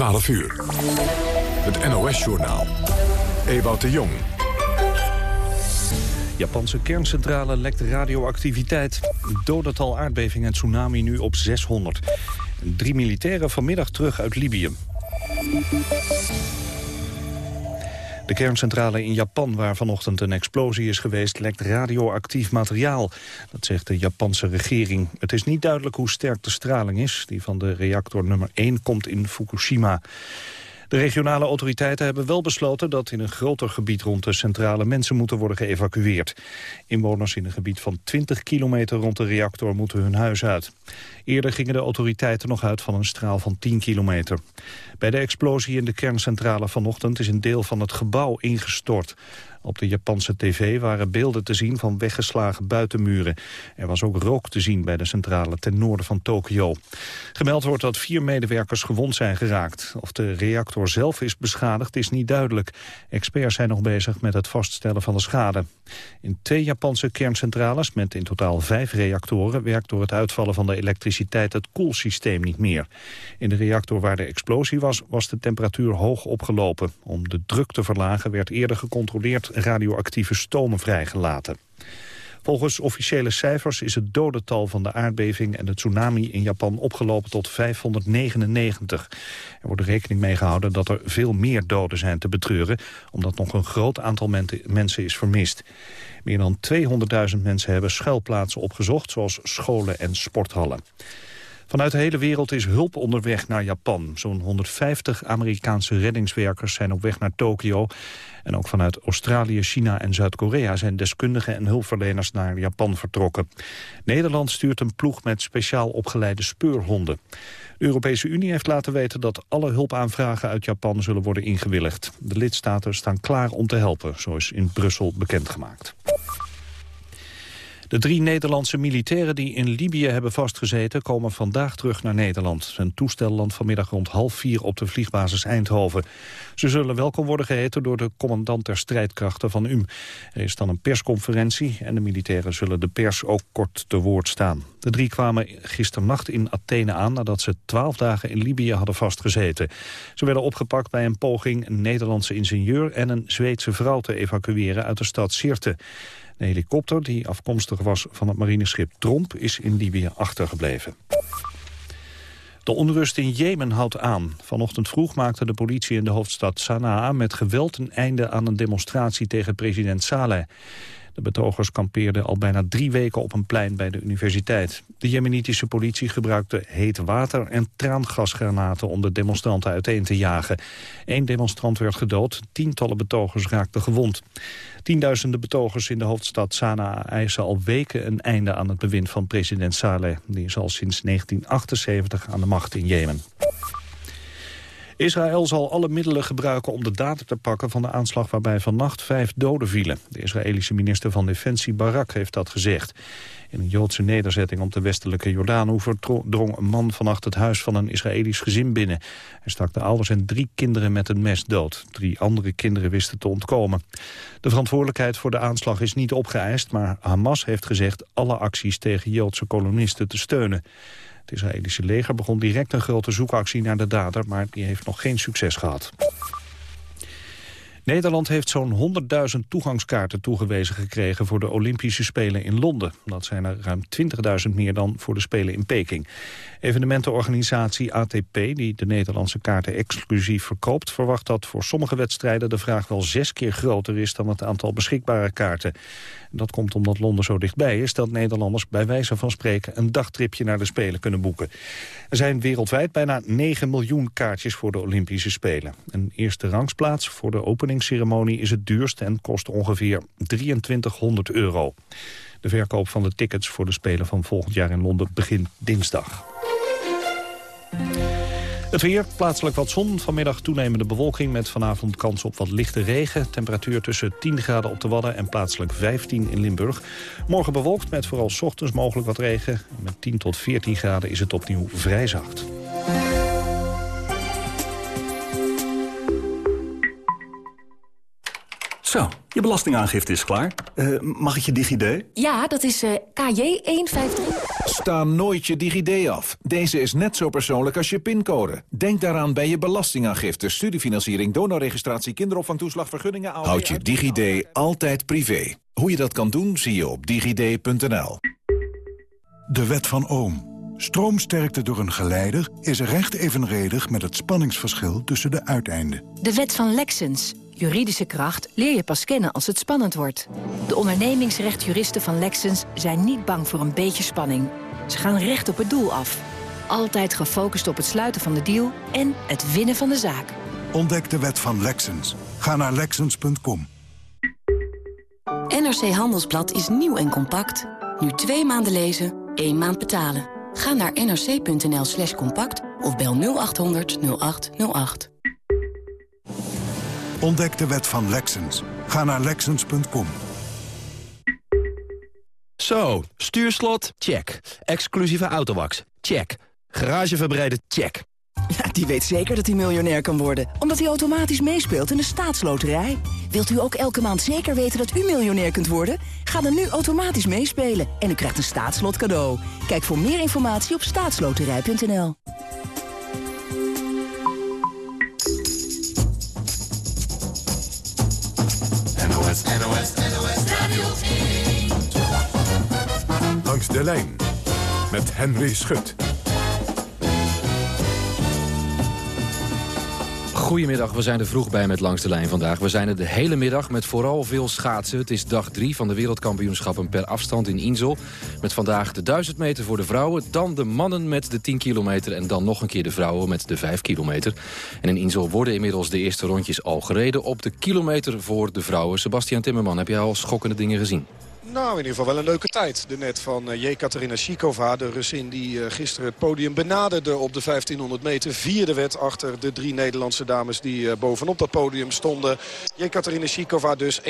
12 uur. Het NOS-journaal. Ewout de Jong. Japanse kerncentrale lekt radioactiviteit. Dodental aardbeving en tsunami nu op 600. Drie militairen vanmiddag terug uit Libië. De kerncentrale in Japan, waar vanochtend een explosie is geweest, lekt radioactief materiaal. Dat zegt de Japanse regering. Het is niet duidelijk hoe sterk de straling is. Die van de reactor nummer 1 komt in Fukushima. De regionale autoriteiten hebben wel besloten dat in een groter gebied rond de centrale mensen moeten worden geëvacueerd. Inwoners in een gebied van 20 kilometer rond de reactor moeten hun huis uit. Eerder gingen de autoriteiten nog uit van een straal van 10 kilometer. Bij de explosie in de kerncentrale vanochtend is een deel van het gebouw ingestort. Op de Japanse tv waren beelden te zien van weggeslagen buitenmuren. Er was ook rook te zien bij de centrale ten noorden van Tokio. Gemeld wordt dat vier medewerkers gewond zijn geraakt. Of de reactor zelf is beschadigd is niet duidelijk. Experts zijn nog bezig met het vaststellen van de schade. In twee Japanse kerncentrales met in totaal vijf reactoren... werkt door het uitvallen van de elektriciteit het koelsysteem niet meer. In de reactor waar de explosie was, was de temperatuur hoog opgelopen. Om de druk te verlagen werd eerder gecontroleerd radioactieve stomen vrijgelaten. Volgens officiële cijfers is het dodental van de aardbeving en de tsunami in Japan opgelopen tot 599. Er wordt rekening mee gehouden dat er veel meer doden zijn te betreuren, omdat nog een groot aantal mensen is vermist. Meer dan 200.000 mensen hebben schuilplaatsen opgezocht, zoals scholen en sporthallen. Vanuit de hele wereld is hulp onderweg naar Japan. Zo'n 150 Amerikaanse reddingswerkers zijn op weg naar Tokio. En ook vanuit Australië, China en Zuid-Korea zijn deskundigen en hulpverleners naar Japan vertrokken. Nederland stuurt een ploeg met speciaal opgeleide speurhonden. De Europese Unie heeft laten weten dat alle hulpaanvragen uit Japan zullen worden ingewilligd. De lidstaten staan klaar om te helpen, zoals in Brussel bekendgemaakt. De drie Nederlandse militairen die in Libië hebben vastgezeten... komen vandaag terug naar Nederland. Hun toestel landt vanmiddag rond half vier op de vliegbasis Eindhoven. Ze zullen welkom worden geheten door de commandant der strijdkrachten van UM. Er is dan een persconferentie en de militairen zullen de pers ook kort te woord staan. De drie kwamen gisternacht in Athene aan nadat ze twaalf dagen in Libië hadden vastgezeten. Ze werden opgepakt bij een poging een Nederlandse ingenieur en een Zweedse vrouw te evacueren uit de stad Sirte. De helikopter, die afkomstig was van het marineschip Tromp, is in Libië achtergebleven. De onrust in Jemen houdt aan. Vanochtend vroeg maakte de politie in de hoofdstad Sanaa met geweld een einde aan een demonstratie tegen president Saleh. De betogers kampeerden al bijna drie weken op een plein bij de universiteit. De jemenitische politie gebruikte heet water en traangasgranaten om de demonstranten uiteen te jagen. Eén demonstrant werd gedood, tientallen betogers raakten gewond. Tienduizenden betogers in de hoofdstad Sanaa eisen al weken een einde aan het bewind van president Saleh. Die is al sinds 1978 aan de macht in Jemen. Israël zal alle middelen gebruiken om de dader te pakken van de aanslag waarbij vannacht vijf doden vielen. De Israëlische minister van Defensie Barak heeft dat gezegd. In een Joodse nederzetting op de westelijke Jordaanhoever drong een man vannacht het huis van een Israëlisch gezin binnen. Hij stak de ouders en drie kinderen met een mes dood. Drie andere kinderen wisten te ontkomen. De verantwoordelijkheid voor de aanslag is niet opgeëist, maar Hamas heeft gezegd alle acties tegen Joodse kolonisten te steunen. Het Israëlische leger begon direct een grote zoekactie naar de dader, maar die heeft nog geen succes gehad. Nederland heeft zo'n 100.000 toegangskaarten toegewezen gekregen voor de Olympische Spelen in Londen. Dat zijn er ruim 20.000 meer dan voor de Spelen in Peking. Evenementenorganisatie ATP, die de Nederlandse kaarten exclusief verkoopt... verwacht dat voor sommige wedstrijden de vraag wel zes keer groter is... dan het aantal beschikbare kaarten. Dat komt omdat Londen zo dichtbij is dat Nederlanders bij wijze van spreken... een dagtripje naar de Spelen kunnen boeken. Er zijn wereldwijd bijna 9 miljoen kaartjes voor de Olympische Spelen. Een eerste rangsplaats voor de openingsceremonie is het duurst... en kost ongeveer 2300 euro. De verkoop van de tickets voor de Spelen van volgend jaar in Londen begint dinsdag. Het weer, plaatselijk wat zon. Vanmiddag toenemende bewolking met vanavond kans op wat lichte regen. Temperatuur tussen 10 graden op de Wadden en plaatselijk 15 in Limburg. Morgen bewolkt met vooral ochtends mogelijk wat regen. Met 10 tot 14 graden is het opnieuw vrij zacht. Zo, je belastingaangifte is klaar. Uh, mag ik je DigiD? Ja, dat is uh, KJ153. Sta nooit je DigiD af. Deze is net zo persoonlijk als je pincode. Denk daaraan bij je belastingaangifte, studiefinanciering, donorregistratie, kinderopvangtoeslag, vergunningen... Houd je DigiD altijd privé. Hoe je dat kan doen, zie je op digid.nl. De wet van Ohm. Stroomsterkte door een geleider is recht evenredig met het spanningsverschil tussen de uiteinden. De wet van Lexens. Juridische kracht leer je pas kennen als het spannend wordt. De ondernemingsrechtjuristen van Lexens zijn niet bang voor een beetje spanning. Ze gaan recht op het doel af. Altijd gefocust op het sluiten van de deal en het winnen van de zaak. Ontdek de wet van Lexens. Ga naar Lexens.com. NRC Handelsblad is nieuw en compact. Nu twee maanden lezen, één maand betalen. Ga naar nrc.nl slash compact of bel 0800 0808. Ontdek de wet van Lexens. Ga naar Lexens.com. Zo, stuurslot? Check. Exclusieve autowax? Check. Garage verbreiden? Check. Ja, die weet zeker dat hij miljonair kan worden. Omdat hij automatisch meespeelt in de staatsloterij. Wilt u ook elke maand zeker weten dat u miljonair kunt worden? Ga dan nu automatisch meespelen en u krijgt een staatslot cadeau. Kijk voor meer informatie op staatsloterij.nl. NOS, NOS, NOS Radio Langs de lijn met Henry Schut. Goedemiddag, we zijn er vroeg bij met Langs de Lijn vandaag. We zijn er de hele middag met vooral veel schaatsen. Het is dag drie van de wereldkampioenschappen per afstand in Insel. Met vandaag de 1000 meter voor de vrouwen, dan de mannen met de 10 kilometer... en dan nog een keer de vrouwen met de 5 kilometer. En in Insel worden inmiddels de eerste rondjes al gereden... op de kilometer voor de vrouwen. Sebastian Timmerman, heb jij al schokkende dingen gezien? Nou, in ieder geval wel een leuke tijd. De net van uh, Jekaterina Shikova, de Russin die uh, gisteren het podium benaderde op de 1500 meter. Vierde wet achter de drie Nederlandse dames die uh, bovenop dat podium stonden. Jekaterina Shikova dus 1.16.56.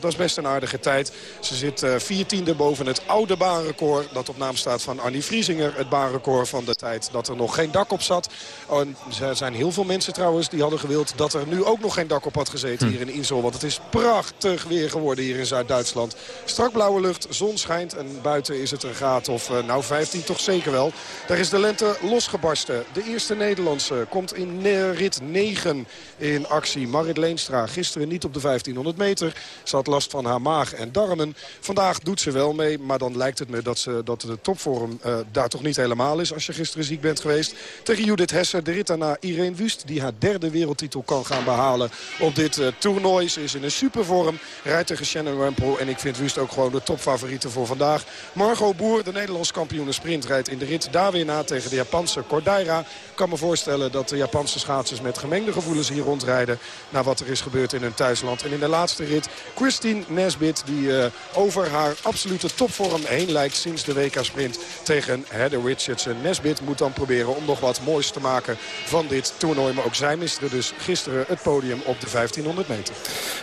Dat is best een aardige tijd. Ze zit viertiende boven het oude baanrecord. Dat op naam staat van Annie Vriesinger. Het baanrecord van de tijd dat er nog geen dak op zat. Oh, en er zijn heel veel mensen trouwens die hadden gewild dat er nu ook nog geen dak op had gezeten hm. hier in Insel. Want het is prachtig weer geworden hier in Zuid-Duitsland. Strak blauwe lucht, zon schijnt en buiten is het een graad of uh, nou 15 toch zeker wel. Daar is de lente losgebarsten. De eerste Nederlandse komt in rit 9 in actie. Marit Leenstra gisteren niet op de 1500 meter. Ze had last van haar maag en darmen. Vandaag doet ze wel mee, maar dan lijkt het me dat, ze, dat de topvorm uh, daar toch niet helemaal is... als je gisteren ziek bent geweest. Tegen Judith Hesse, de rit daarna Irene Wust... die haar derde wereldtitel kan gaan behalen op dit uh, toernooi. Ze is in een supervorm, rijdt tegen Shannon Rampel... en ik vind Wust ook gewoon de topfavoriete voor vandaag. Margot Boer, de Nederlandse kampioen sprint, rijdt in de rit daar weer na tegen de Japanse Cordaira. Ik kan me voorstellen dat de Japanse schaatsers met gemengde gevoelens hier rondrijden... naar wat er is gebeurd in hun thuisland. En in de laatste rit Christine Nesbit, die uh, over haar absolute topvorm heen lijkt sinds de WK-sprint tegen Heather Richardson. Nesbit moet dan proberen om nog wat moois te maken van dit toernooi. Maar ook zij miste dus gisteren het podium op de 1500 meter.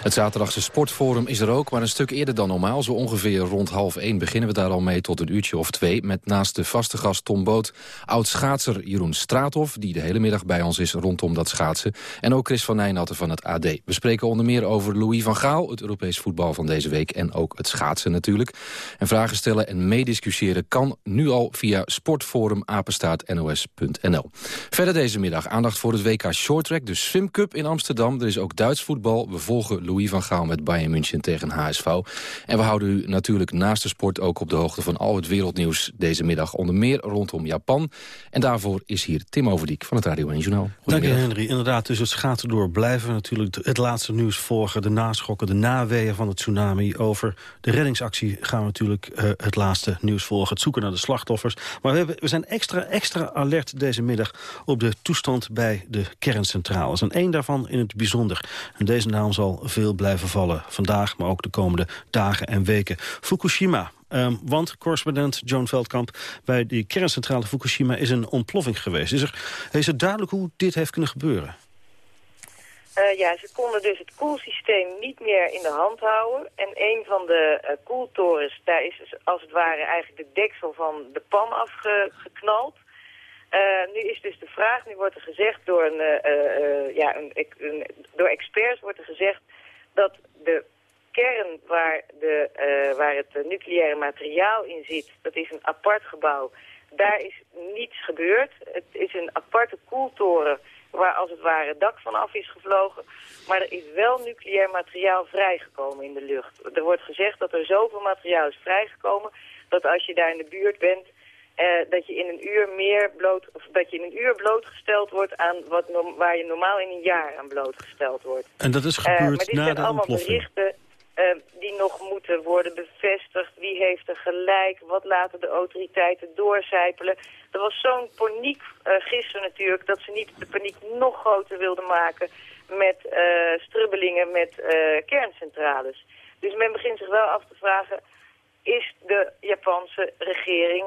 Het zaterdagse sportforum is er ook, maar een stuk eerder dan normaal. Zo ongeveer rond half één beginnen we daar al mee tot een uurtje of twee. Met naast de vaste gast Tom Boot, oud-schaatser Jeroen Straathof... die de hele middag bij ons is rondom dat schaatsen. En ook Chris van Nijnatten van het AD. We spreken onder meer over Louis van Gaal, het Europees voetbal van deze week... en ook het schaatsen natuurlijk. En vragen stellen en meediscussiëren kan nu al via sportforumapenstaatnos.nl. Verder deze middag aandacht voor het WK Shorttrack, de Swim Cup in Amsterdam. Er is ook Duits voetbal. We volgen Louis van Gaal met Bayern München tegen HSV. En we houden u natuurlijk naast de sport ook op de hoogte van al het wereldnieuws deze middag. Onder meer rondom Japan. En daarvoor is hier Tim Overdiek van het Radio 1 Journaal. Dank je Henry. Inderdaad, dus het schaatsen door blijven we natuurlijk het laatste nieuws volgen. De naschokken, de naweeën van het tsunami. Over de reddingsactie gaan we natuurlijk uh, het laatste nieuws volgen. Het zoeken naar de slachtoffers. Maar we, hebben, we zijn extra, extra alert deze middag op de toestand bij de kerncentrales. En één daarvan in het bijzonder. En deze naam zal veel blijven vallen. Vandaag, maar ook de komende dagen en weken. Fukushima, Um, want correspondent Joan Veldkamp bij die kerncentrale Fukushima is een ontploffing geweest. Is, er, is het duidelijk hoe dit heeft kunnen gebeuren? Uh, ja, ze konden dus het koelsysteem niet meer in de hand houden. En een van de uh, koeltorens, daar is dus als het ware eigenlijk de deksel van de pan afgeknald. Uh, nu is dus de vraag, nu wordt er gezegd door, een, ja, een, door experts wordt er gezegd dat de kern waar, de, uh, waar het nucleaire materiaal in zit, dat is een apart gebouw. Daar is niets gebeurd. Het is een aparte koeltoren waar als het ware het dak vanaf is gevlogen. Maar er is wel nucleair materiaal vrijgekomen in de lucht. Er wordt gezegd dat er zoveel materiaal is vrijgekomen... dat als je daar in de buurt bent, eh, dat je in een uur meer bloot, of dat je in een uur blootgesteld wordt aan wat waar je normaal in een jaar aan blootgesteld wordt. En dat is gebeurd uh, maar dit na zijn de allemaal ontploffing? berichten uh, die nog moeten worden bevestigd. Wie heeft er gelijk? Wat laten de autoriteiten doorcijpelen? Er was zo'n paniek uh, gisteren natuurlijk dat ze niet de paniek nog groter wilden maken met uh, strubbelingen met kerncentrales. Dus men begint zich wel af te vragen, is de Japanse regering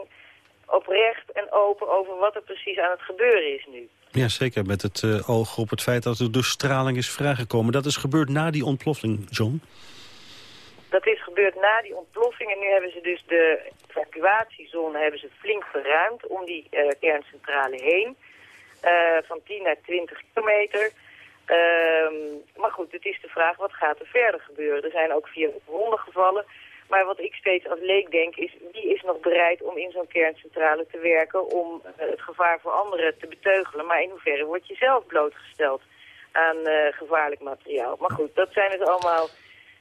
oprecht en open over wat er precies aan het gebeuren is nu? Ja, zeker. Met het oog op het feit dat er dus straling is vrijgekomen. Dat is gebeurd na die ontploffing, John. Dat is gebeurd na die ontploffing en nu hebben ze dus de evacuatiezone hebben ze flink verruimd om die uh, kerncentrale heen. Uh, van 10 naar 20 kilometer. Uh, maar goed, het is de vraag, wat gaat er verder gebeuren? Er zijn ook vier wonden gevallen. Maar wat ik steeds als leek denk is, wie is nog bereid om in zo'n kerncentrale te werken... om uh, het gevaar voor anderen te beteugelen? Maar in hoeverre word je zelf blootgesteld aan gevaarlijk materiaal? Maar goed, dat zijn dus allemaal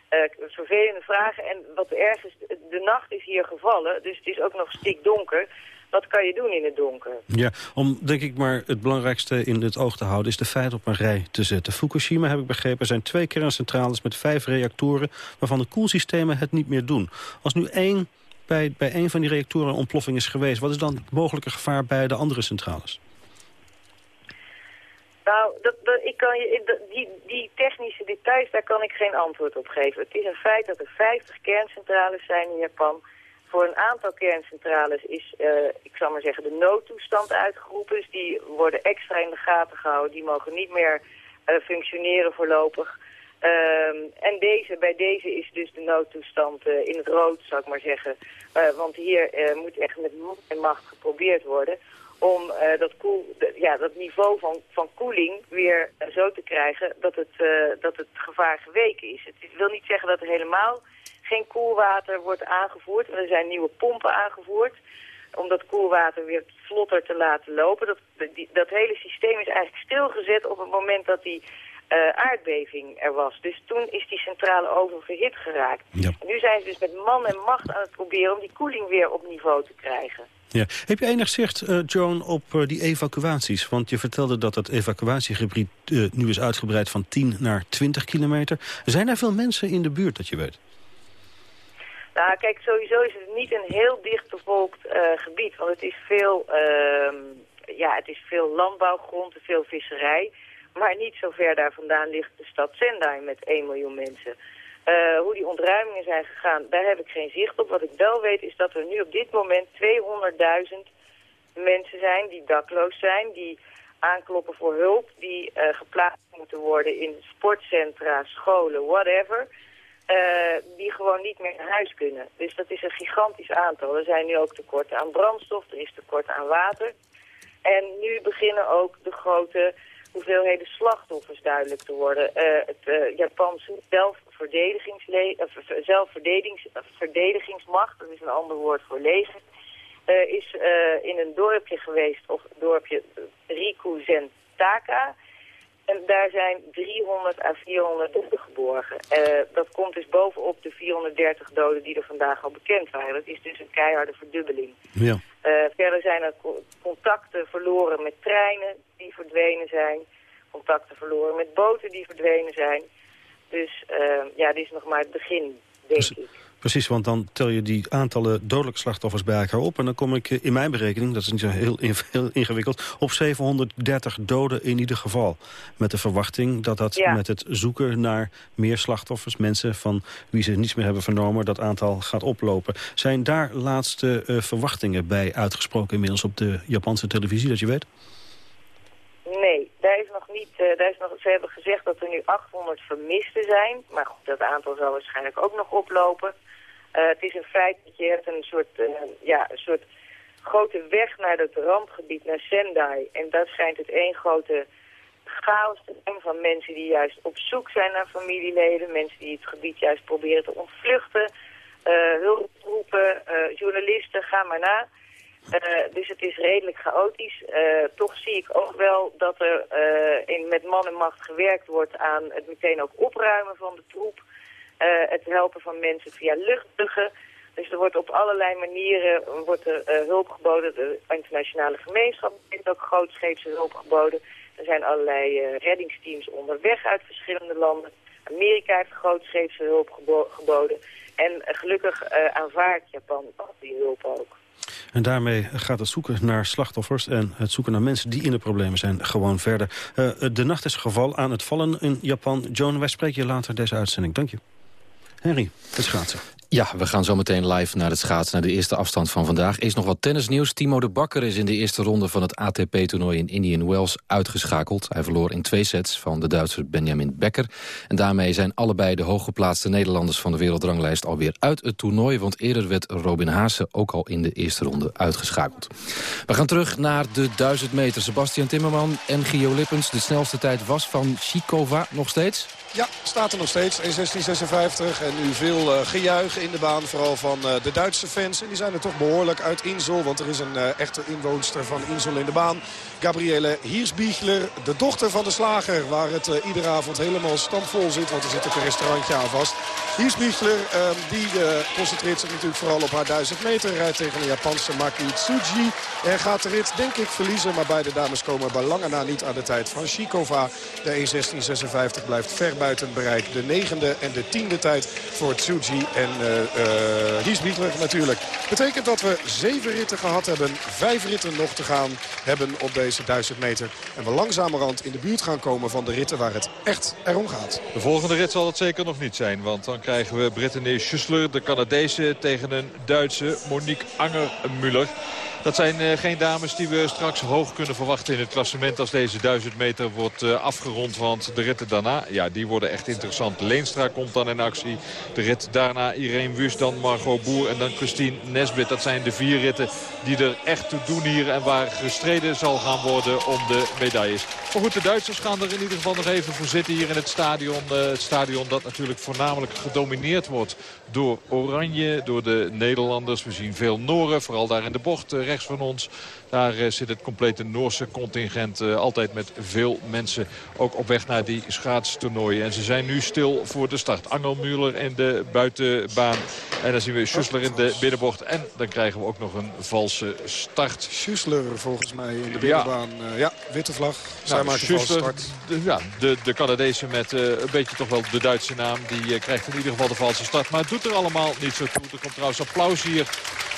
uh, vervelende vragen. En wat erg is, de nacht is hier gevallen, dus het is ook nog stikdonker. Wat kan je doen in het donker? Ja, om denk ik maar het belangrijkste in het oog te houden... is de feit op een rij te zetten. Fukushima, heb ik begrepen, zijn twee kerncentrales met vijf reactoren... waarvan de koelsystemen het niet meer doen. Als nu één bij, bij een van die reactoren een ontploffing is geweest... wat is dan het mogelijke gevaar bij de andere centrales? Nou, dat, ik kan je, die, die technische details, daar kan ik geen antwoord op geven. Het is een feit dat er 50 kerncentrales zijn in Japan. Voor een aantal kerncentrales is, uh, ik zal maar zeggen, de noodtoestand uitgeroepen. Dus die worden extra in de gaten gehouden. Die mogen niet meer uh, functioneren voorlopig. Uh, en deze, bij deze is dus de noodtoestand uh, in het rood, zou ik maar zeggen. want hier moet echt met moed en macht geprobeerd worden om uh, dat, koel, ja, dat niveau van, van koeling weer uh, zo te krijgen dat het, uh, dat het gevaar geweken is. Het wil niet zeggen dat er helemaal geen koelwater wordt aangevoerd. Er zijn nieuwe pompen aangevoerd om dat koelwater weer vlotter te laten lopen. Dat, die, dat hele systeem is eigenlijk stilgezet op het moment dat die aardbeving er was. Dus toen is die centrale oververhit geraakt. Ja. Nu zijn ze dus met man en macht aan het proberen om die koeling weer op niveau te krijgen. Ja. Heb je enig zicht, uh, Joan, op uh, die evacuaties? Want je vertelde dat het evacuatiegebied uh, nu is uitgebreid van 10 naar 20 kilometer. Zijn er veel mensen in de buurt, dat je weet? Nou, kijk, sowieso is het niet een heel dicht bevolkt gebied. Want het is veel, ehm, ja, het is veel landbouwgrond, veel visserij. Maar niet zo ver daar vandaan ligt de stad Sendai met 1 miljoen mensen. Uh, hoe die ontruimingen zijn gegaan, daar heb ik geen zicht op. Wat ik wel weet is dat er nu op dit moment 200.000 mensen zijn die dakloos zijn, die aankloppen voor hulp, die uh, geplaatst moeten worden in sportcentra, scholen, whatever, uh, die gewoon niet meer naar huis kunnen. Dus dat is een gigantisch aantal. Er zijn nu ook tekorten aan brandstof, er is tekort aan water. En nu beginnen ook de grote hoeveelheden slachtoffers duidelijk te worden. Uh, het uh, Japanse zelfverdedigingsmacht, dat is een ander woord voor leger, is in een dorpje geweest, of dorpje Rikuzentaka. En daar zijn 300 à 400 doden geborgen. dat komt dus bovenop de 430 doden die er vandaag al bekend waren. Dat is dus een keiharde verdubbeling. Ja. verder zijn er contacten verloren met treinen die verdwenen zijn. Contacten verloren met boten die verdwenen zijn. Dus uh, ja, dit is nog maar het begin, denk ik. Precies, want dan tel je die aantallen dodelijke slachtoffers bij elkaar op... en dan kom ik in mijn berekening, dat is niet zo heel, heel ingewikkeld... op 730 doden in ieder geval. Met de verwachting dat dat ja. met het zoeken naar meer slachtoffers... mensen van wie ze niets meer hebben vernomen, dat aantal gaat oplopen. Zijn daar laatste uh, verwachtingen bij uitgesproken inmiddels op de Japanse televisie, dat je weet? Nee, daar is nog niet. Uh, daar is nog, ze hebben gezegd dat er nu 800 vermisten zijn. Maar goed, dat aantal zal waarschijnlijk ook nog oplopen. Uh, het is een feit dat je hebt een soort, uh, ja, een soort grote weg naar het rampgebied, naar Sendai. En dat schijnt het één grote chaos te zijn van mensen die juist op zoek zijn naar familieleden. Mensen die het gebied juist proberen te ontvluchten. Hulproepen, journalisten, ga maar na. Uh, dus het is redelijk chaotisch. toch zie ik ook wel dat er in, met man en macht gewerkt wordt aan het meteen ook opruimen van de troep. het helpen van mensen via luchtbruggen. Dus er wordt op allerlei manieren wordt er, hulp geboden. De internationale gemeenschap heeft ook grootscheepse hulp geboden. Er zijn allerlei reddingsteams onderweg uit verschillende landen. Amerika heeft grootscheepse hulp geboden. En gelukkig aanvaardt Japan die hulp ook. En daarmee gaat het zoeken naar slachtoffers en het zoeken naar mensen die in de problemen zijn gewoon verder. Uh, de nacht is geval aan het vallen in Japan. Joan, wij spreken je later deze uitzending. Dank je. Henry, het schaatsen. Ja, we gaan zo meteen live naar het schaatsen, naar de eerste afstand van vandaag. Is nog wat tennisnieuws. Timo de Bakker is in de eerste ronde van het ATP-toernooi in Indian Wells uitgeschakeld. Hij verloor in twee sets van de Duitser Benjamin Becker. En daarmee zijn allebei de hooggeplaatste Nederlanders van de wereldranglijst alweer uit het toernooi. Want eerder werd Robin Haase ook al in de eerste ronde uitgeschakeld. We gaan terug naar de 1000 meter. Sebastian Timmerman en Gio Lippens. De snelste tijd was van Chikova nog steeds? Ja, staat er nog steeds. 1.16.56 en nu veel uh, gejuich in de baan. Vooral van uh, de Duitse fans. En die zijn er toch behoorlijk uit Insel. Want er is een uh, echte inwoonster van Insel in de baan. Gabriele Hiersbiegler, de dochter van de slager. Waar het iedere avond helemaal stampvol zit. Want er zit ook een restaurantje aan vast. Hiersbiegler, ehm, die concentreert zich natuurlijk vooral op haar 1000 meter. Rijdt tegen de Japanse Maki Tsuji. En gaat de rit denk ik verliezen. Maar beide dames komen bij lange na niet aan de tijd van Shikova. De 1.16.56 blijft ver buiten bereik. De negende en de tiende tijd voor Tsuji en uh, natuurlijk. Betekent dat we zeven ritten gehad hebben. Vijf ritten nog te gaan hebben op deze 1000 meter. En we langzamerhand in de buurt gaan komen van de ritten waar het echt erom gaat. De volgende rit zal het zeker nog niet zijn. Want dan krijgen we Brittany Schussler, de Canadese, tegen een Duitse Monique Anger-Muller. Dat zijn uh, geen dames die we straks hoog kunnen verwachten in het klassement als deze 1000 meter wordt uh, afgerond. Want de ritten daarna, ja, die worden echt interessant. Leenstra komt dan in actie. De rit daarna Irene Wust, dan Margot Boer en dan Christine Nesbit. Dat zijn de vier ritten die er echt toe doen hier en waar gestreden zal gaan worden om de medailles. Maar goed, de Duitsers gaan er in ieder geval nog even voor zitten hier in het stadion. Uh, het stadion dat natuurlijk voornamelijk gedomineerd wordt door Oranje, door de Nederlanders. We zien veel Noren, vooral daar in de bocht rechts van ons. Daar eh, zit het complete Noorse contingent uh, altijd met veel mensen. Ook op weg naar die schaatstoernooien. En ze zijn nu stil voor de start. Angel Muller in de buitenbaan. En dan zien we Schussler in de binnenbocht. En dan krijgen we ook nog een valse start. Schussler volgens mij in de binnenbaan. Ja, uh, ja witte vlag. Zij nou, maakt valse start. De, ja, de, de Canadese met een beetje toch wel de Duitse naam. Die krijgt in ieder geval de valse start. Maar het doet er allemaal niet zo toe. Er komt trouwens applaus hier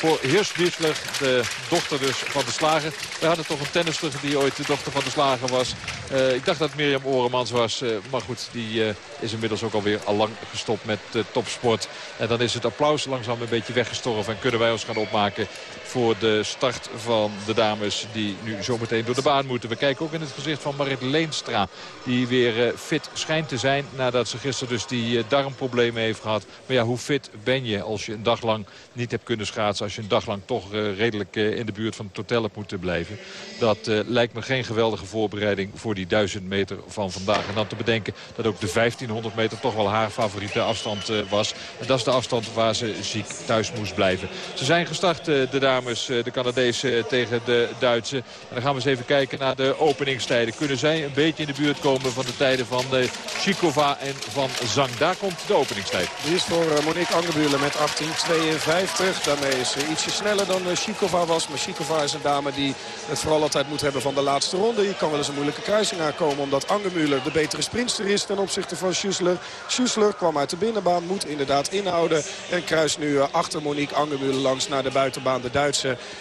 voor Heers de dochter dus van de slager. We hadden toch een tennister die ooit de dochter van de slager was. Uh, ik dacht dat Mirjam Oremans was. Uh, maar goed, die uh, is inmiddels ook alweer al lang gestopt met topsport. En dan is het applaus langzaam een beetje weggestorven. En kunnen wij ons gaan opmaken voor de start van de dames die nu zometeen door de baan moeten. We kijken ook in het gezicht van Marit Leenstra. Die weer fit schijnt te zijn nadat ze gisteren dus die darmproblemen heeft gehad. Maar ja, hoe fit ben je als je een dag lang niet hebt kunnen schaatsen. Als je een dag lang toch redelijk in de buurt van het hotel hebt moeten blijven. Dat lijkt me geen geweldige voorbereiding voor die 1000 meter van vandaag. En dan te bedenken dat ook de 1500 meter toch wel haar favoriete afstand was. En dat is de afstand waar ze ziek thuis moest blijven. Ze zijn gestart, de dames, de Canadezen tegen de Duitse. En dan gaan we eens even kijken naar de openingstijden. Kunnen zij een beetje in de buurt komen van de tijden van de Chikova en van Zang. Daar komt de openingstijd. Die is voor Monique Angebulen met 18.52. Daarmee is ze ietsje sneller dan Chikova was. Maar Chikova is een dame die het vooral altijd moet hebben van de laatste ronde. Je kan wel eens een moeilijke kruising aankomen omdat Angemuller de betere sprinster is ten opzichte van Schussler. Schussler kwam uit de binnenbaan, moet inderdaad inhouden. En kruist nu eh, achter Monique Angemuller langs naar de buitenbaan. De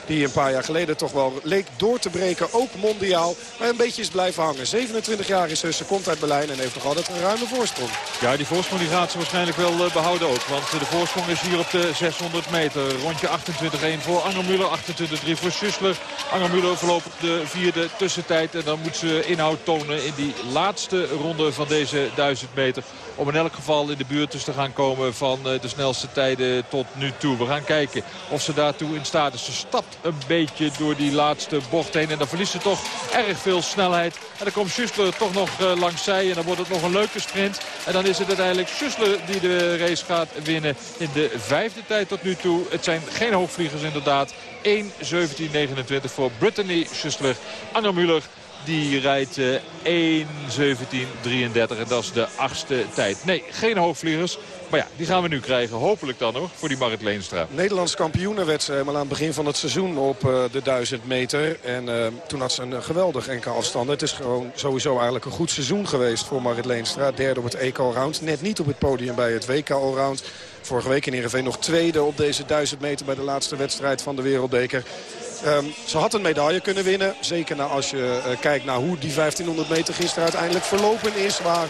Die een paar jaar geleden toch wel leek door te breken. Ook mondiaal, maar een beetje is blijven hangen. 27 jaar is ze, komt uit Berlijn en heeft nog altijd een ruime voorsprong. Ja, die voorsprong die gaat ze waarschijnlijk wel eh, behouden ook. Want de voorsprong is hier op de 600 meter. Rondje 28-1 voor Angemuller, 28-1 de drie voor Schussler. Angermuller voorlopig de vierde tussentijd. En dan moet ze inhoud tonen in die laatste ronde van deze 1000 meter. Om in elk geval in de buurt dus te gaan komen van de snelste tijden tot nu toe. We gaan kijken of ze daartoe in staat is. Ze stapt een beetje door die laatste bocht heen. En dan verliest ze toch erg veel snelheid. En dan komt Schussler toch nog langs zij. En dan wordt het nog een leuke sprint. En dan is het uiteindelijk Schussler die de race gaat winnen in de vijfde tijd tot nu toe. Het zijn geen hoogvliegers inderdaad. 1.17.29 voor Brittany Schussler. Anna Muller die rijdt uh, 1.17.33 en dat is de achtste tijd. Nee, geen hoogvliegers. Maar ja, die gaan we nu krijgen. Hopelijk dan nog voor die Marit Leenstra. Nederlands werd ze helemaal aan het begin van het seizoen op uh, de 1000 meter. En uh, toen had ze een geweldig enkele afstanden. Het is gewoon sowieso eigenlijk een goed seizoen geweest voor Marit Leenstra. Derde op het EK Allround. Net niet op het podium bij het WK Allround. Vorige week in Heerenveen nog tweede op deze 1000 meter bij de laatste wedstrijd van de Wereldbeker. Um, ze had een medaille kunnen winnen. Zeker nou als je uh, kijkt naar hoe die 1500 meter gisteren uiteindelijk verlopen is. Waar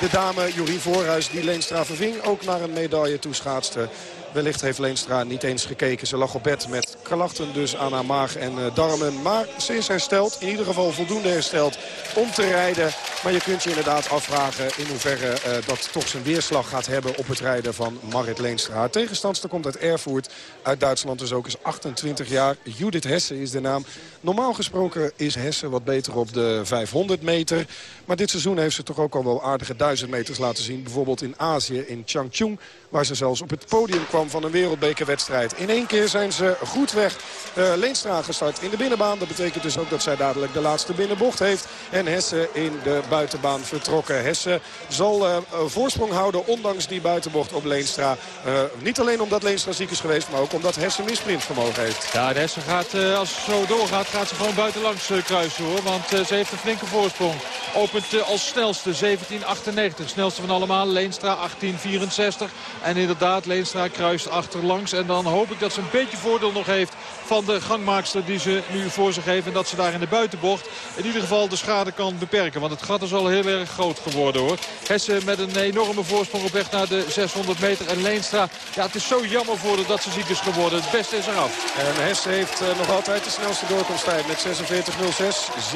de dame Jorien Voorhuis die Leenstra verving ook naar een medaille toeschaatste. Wellicht heeft Leenstra niet eens gekeken. Ze lag op bed met klachten dus aan haar maag en uh, darmen. Maar ze is hersteld. In ieder geval voldoende hersteld om te rijden. Maar je kunt je inderdaad afvragen in hoeverre uh, dat toch zijn weerslag gaat hebben op het rijden van Marit Leenstra. Haar tegenstandster komt uit Erfurt. Uit Duitsland dus ook is 28 jaar. Judith Hesse is de naam. Normaal gesproken is Hesse wat beter op de 500 meter. Maar dit seizoen heeft ze toch ook al wel aardige 1000 meters laten zien. Bijvoorbeeld in Azië, in Changchun. Waar ze zelfs op het podium kwam van een wereldbekerwedstrijd. In één keer zijn ze goed weg. Uh, Leenstra gestart in de binnenbaan. Dat betekent dus ook dat zij dadelijk de laatste binnenbocht heeft. En Hesse in de buitenbaan vertrokken. Hesse zal uh, voorsprong houden ondanks die buitenbocht op Leenstra. Uh, niet alleen omdat Leenstra ziek is geweest, maar ook omdat Hesse misprintvermogen heeft. Ja, Hesse gaat, als het zo doorgaat, gaat ze gewoon buitenlangs kruisen hoor. Want ze heeft een flinke voorsprong. Opent als snelste 17.98. Snelste van allemaal. Leenstra 18.64. En inderdaad, Leenstra kruist achterlangs. En dan hoop ik dat ze een beetje voordeel nog heeft van de gangmaakster die ze nu voor zich heeft. En dat ze daar in de buitenbocht in ieder geval de schade kan beperken. Want het gat is al heel erg groot geworden hoor. Hesse met een enorme voorsprong op weg naar de 600 meter. En Leenstra, ja het is zo jammer voor haar dat ze ziek is geworden. Het beste is eraf. En Hesse heeft uh, nog altijd de snelste doorkomsttijd met 46.06.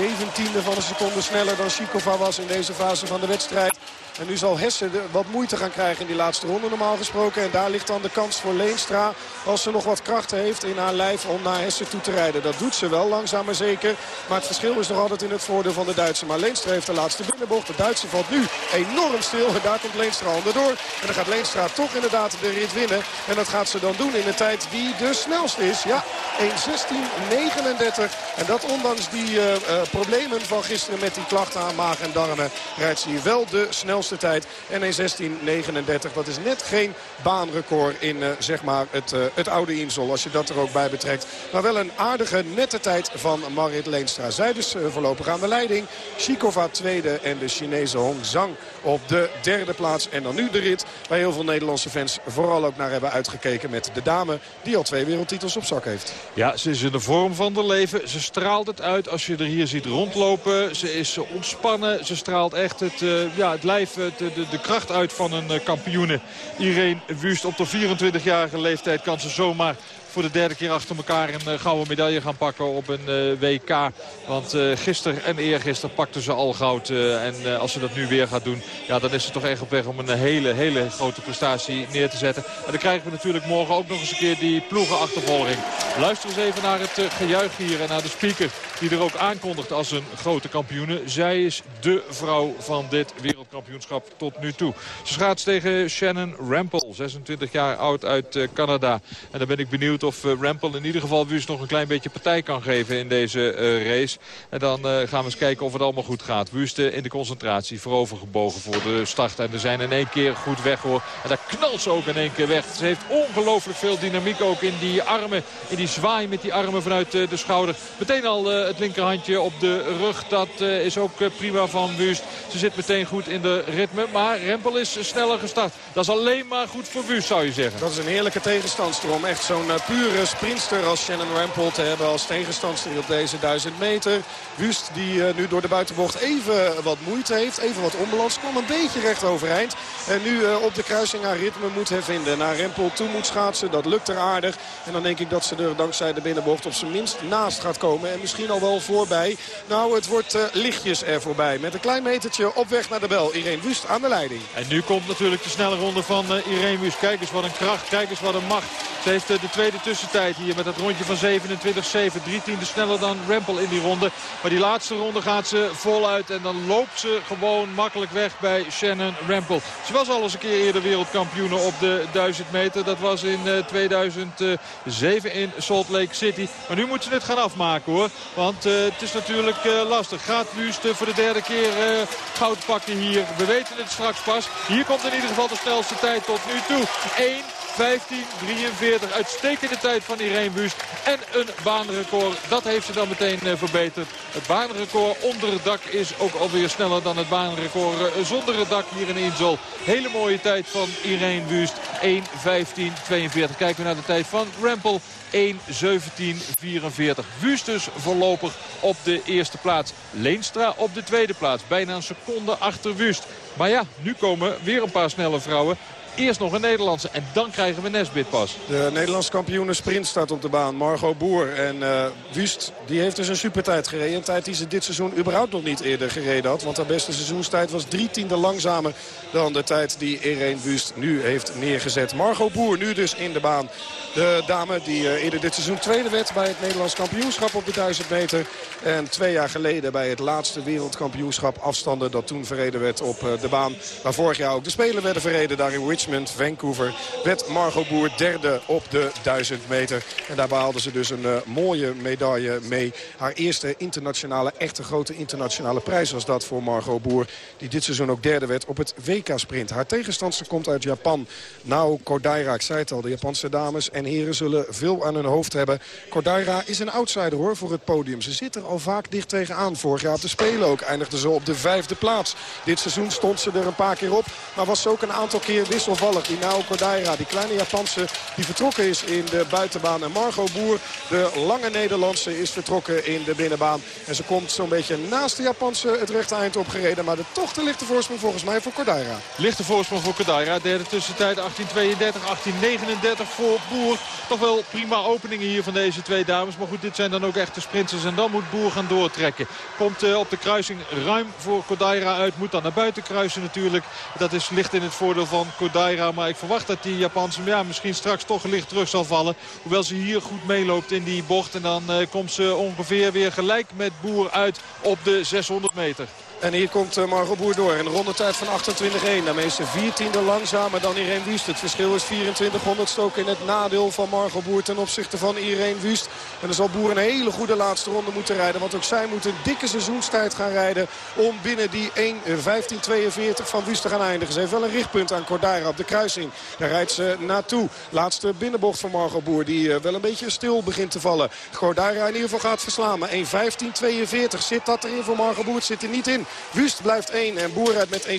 17e van een seconde sneller dan Chikova was in deze fase van de wedstrijd. En nu zal Hesse wat moeite gaan krijgen in die laatste ronde normaal gesproken. En daar ligt dan de kans voor Leenstra. Als ze nog wat krachten heeft in haar lijf om naar Hesse toe te rijden. Dat doet ze wel, langzaam maar zeker. Maar het verschil is nog altijd in het voordeel van de Duitse. Maar Leenstra heeft de laatste binnenbocht. De Duitse valt nu enorm stil. En daar komt Leenstra onderdoor. En dan gaat Leenstra toch inderdaad de rit winnen. En dat gaat ze dan doen in een tijd die de snelste is. Ja, 1.16.39. En dat ondanks die uh, uh, problemen van gisteren met die klachten aan maag en darmen. Rijdt ze hier wel de snelste tijd. En 1.16.39. Dat is net geen baanrecord in uh, zeg maar het, het oude Insel. Als je dat er ook bij betrekt. Maar wel een aardige nette tijd van Marit Leenstra. Zij dus voorlopig aan de leiding. Chikova tweede en de Chinese Hong Zhang op de derde plaats. En dan nu de rit waar heel veel Nederlandse fans vooral ook naar hebben uitgekeken met de dame die al twee wereldtitels op zak heeft. Ja, ze is in de vorm van haar leven. Ze straalt het uit als je er hier ziet rondlopen. Ze is ontspannen. Ze straalt echt het, ja, het lijf, de, de, de kracht uit van een uh, kampioene. Irene Wust op de 24-jarige leeftijd kan ze zomaar voor de derde keer achter elkaar een uh, gouden medaille gaan pakken op een uh, WK. Want uh, gisteren en eergisteren pakten ze al goud. en als ze dat nu weer gaat doen, ja, dan is ze toch echt op weg om een hele, hele grote prestatie neer te zetten. En dan krijgen we natuurlijk morgen ook nog eens een keer die ploegenachtervolging. Luister eens even naar het gejuich hier en naar de speaker die er ook aankondigt als een grote kampioene. Zij is de vrouw van dit wereldkampioenschap tot nu toe. Ze schaats tegen Shannon Rampel, 26 jaar oud uit Canada. En dan ben ik benieuwd of uh, Rampel in ieder geval Wust nog een klein beetje partij kan geven in deze uh, race. En dan uh, gaan we eens kijken of het allemaal goed gaat. Wust in de concentratie voorovergebogen voor de start. En er zijn in één keer goed weg hoor. En daar knalt ze ook in één keer weg. Ze heeft ongelooflijk veel dynamiek ook in die armen. In die zwaai met die armen vanuit de schouder. Meteen al het linkerhandje op de rug. Dat is ook prima van Wust. Ze zit meteen goed in de ritme. Maar Rempel is sneller gestart. Dat is alleen maar goed voor Wust zou je zeggen. Dat is een heerlijke tegenstandster om echt zo'n pure sprinster als Shannon Rampel te hebben als tegenstandster op deze 1000 meter. Wust die nu door de buitenbocht even wat moeite heeft. Even wat onbalans. Kwam een beetje recht overeind. En nu op de kruising haar ritme moet hervinden. Naar Rempel toe moet schaatsen. Dat lukt er aardig. En dan denk ik dat ze er dankzij de binnenbocht op zijn minst naast gaat komen. En misschien al wel voorbij. Nou, het wordt lichtjes er voorbij. Met een klein metertje op weg naar de bel. Irene Wust aan de leiding. En nu komt natuurlijk de snelle ronde van Irene Wust. Kijk eens wat een kracht. Kijk eens wat een macht. Ze heeft de tweede tussentijd hier met het rondje van 27-7. Drie tiende sneller dan Rempel in die ronde. Maar die laatste ronde gaat ze voluit. En dan loopt ze gewoon makkelijk weg bij Shannon Rempel. Ze was al eens een keer eerder wereldkampioene op de 1000 meter. Dat was in 2007 in Salt Lake City. Maar nu moet ze het gaan afmaken hoor. Want het is natuurlijk lastig. Gaat Wust voor de derde keer goud pakken hier. We weten het straks pas. Hier komt in ieder geval de snelste tijd tot nu toe. 1 15.43. Uitstekende tijd van Irene Wust. En een baanrecord. Dat heeft ze dan meteen uh, verbeterd. Het baanrecord onder het dak is ook alweer sneller dan het baanrecord uh, zonder het dak hier in Insel. Hele mooie tijd van Irene Wust. 1.15.42. Kijken we naar de tijd van Rempel. 1.17.44. Wust dus voorlopig op de eerste plaats. Leenstra op de tweede plaats. Bijna een seconde achter Wust. Maar ja, nu komen weer een paar snelle vrouwen. Eerst nog een Nederlandse en dan krijgen we Nesbit pas. De Nederlandse kampioene sprint staat op de baan. Margot Boer en uh, Wust die heeft dus een supertijd gereden. Een tijd die ze dit seizoen überhaupt nog niet eerder gereden had. Want haar beste seizoenstijd was drie tiende langzamer dan de tijd die Irene Wust nu heeft neergezet. Margot Boer nu dus in de baan. De dame die uh, eerder dit seizoen tweede werd bij het Nederlands kampioenschap op de 1000 meter. En twee jaar geleden bij het laatste wereldkampioenschap afstanden dat toen verreden werd op uh, de baan. Waar vorig jaar ook de Spelen werden verreden daar in Richmond. Vancouver, werd Margot Boer derde op de 1000 meter. En daar behaalde ze dus een uh, mooie medaille mee. Haar eerste internationale, echte grote internationale prijs was dat voor Margot Boer. Die dit seizoen ook derde werd op het WK-sprint. Haar tegenstandster komt uit Japan. Nou, Kodaira, ik zei het al, de Japanse dames en heren zullen veel aan hun hoofd hebben. Kodaira is een outsider hoor voor het podium. Ze zit er al vaak dicht tegenaan. Vorig jaar de Spelen ook eindigde ze op de vijfde plaats. Dit seizoen stond ze er een paar keer op. Maar was ze ook een aantal keer wissel wisselvallig. Die Kodaira, die kleine Japanse die vertrokken is in de buitenbaan. En Margot Boer, de lange Nederlandse, is vertrokken in de binnenbaan. En ze komt zo'n beetje naast de Japanse het rechte eind opgereden. Maar de, toch de lichte voorsprong volgens mij voor Kodaira. Lichte voorsprong voor Kodaira. Derde tussentijd 1832, 1839 voor Boer. Toch wel prima openingen hier van deze twee dames. Maar goed, dit zijn dan ook echte sprinters. En dan moet Boer gaan doortrekken. Komt uh, op de kruising ruim voor Kodaira uit. Moet dan naar buiten kruisen natuurlijk. Dat is licht in het voordeel van Kodaira. Maar ik verwacht dat die Japanse ja, misschien straks toch licht terug zal vallen. Hoewel ze hier goed meeloopt in die bocht. En dan uh, komt ze ongeveer weer gelijk met Boer uit op de 600 meter. En hier komt eh, Margot Boer door. Een rondetijd van 28-1. Daarmee is ze 14e langzamer dan Irene Wust. Het verschil is 2400 stoken in het nadeel van Margot Boer ten opzichte van Irene Wust. En dan zal Boer een hele goede laatste ronde moeten rijden. Want ook zij moet een dikke seizoenstijd gaan rijden om binnen die 1.15.42 van Wust te gaan eindigen. Ze heeft wel een richtpunt aan Cordaira op de kruising. Daar rijdt ze naartoe. Laatste binnenbocht van Margot Boer die eh, wel een beetje stil begint te vallen. Cordaira in ieder geval gaat verslaan. Maar 1.15.42 zit dat erin voor Margot Boer. Het zit er niet in. Wust blijft 1 en Boer uit met 1.16.90.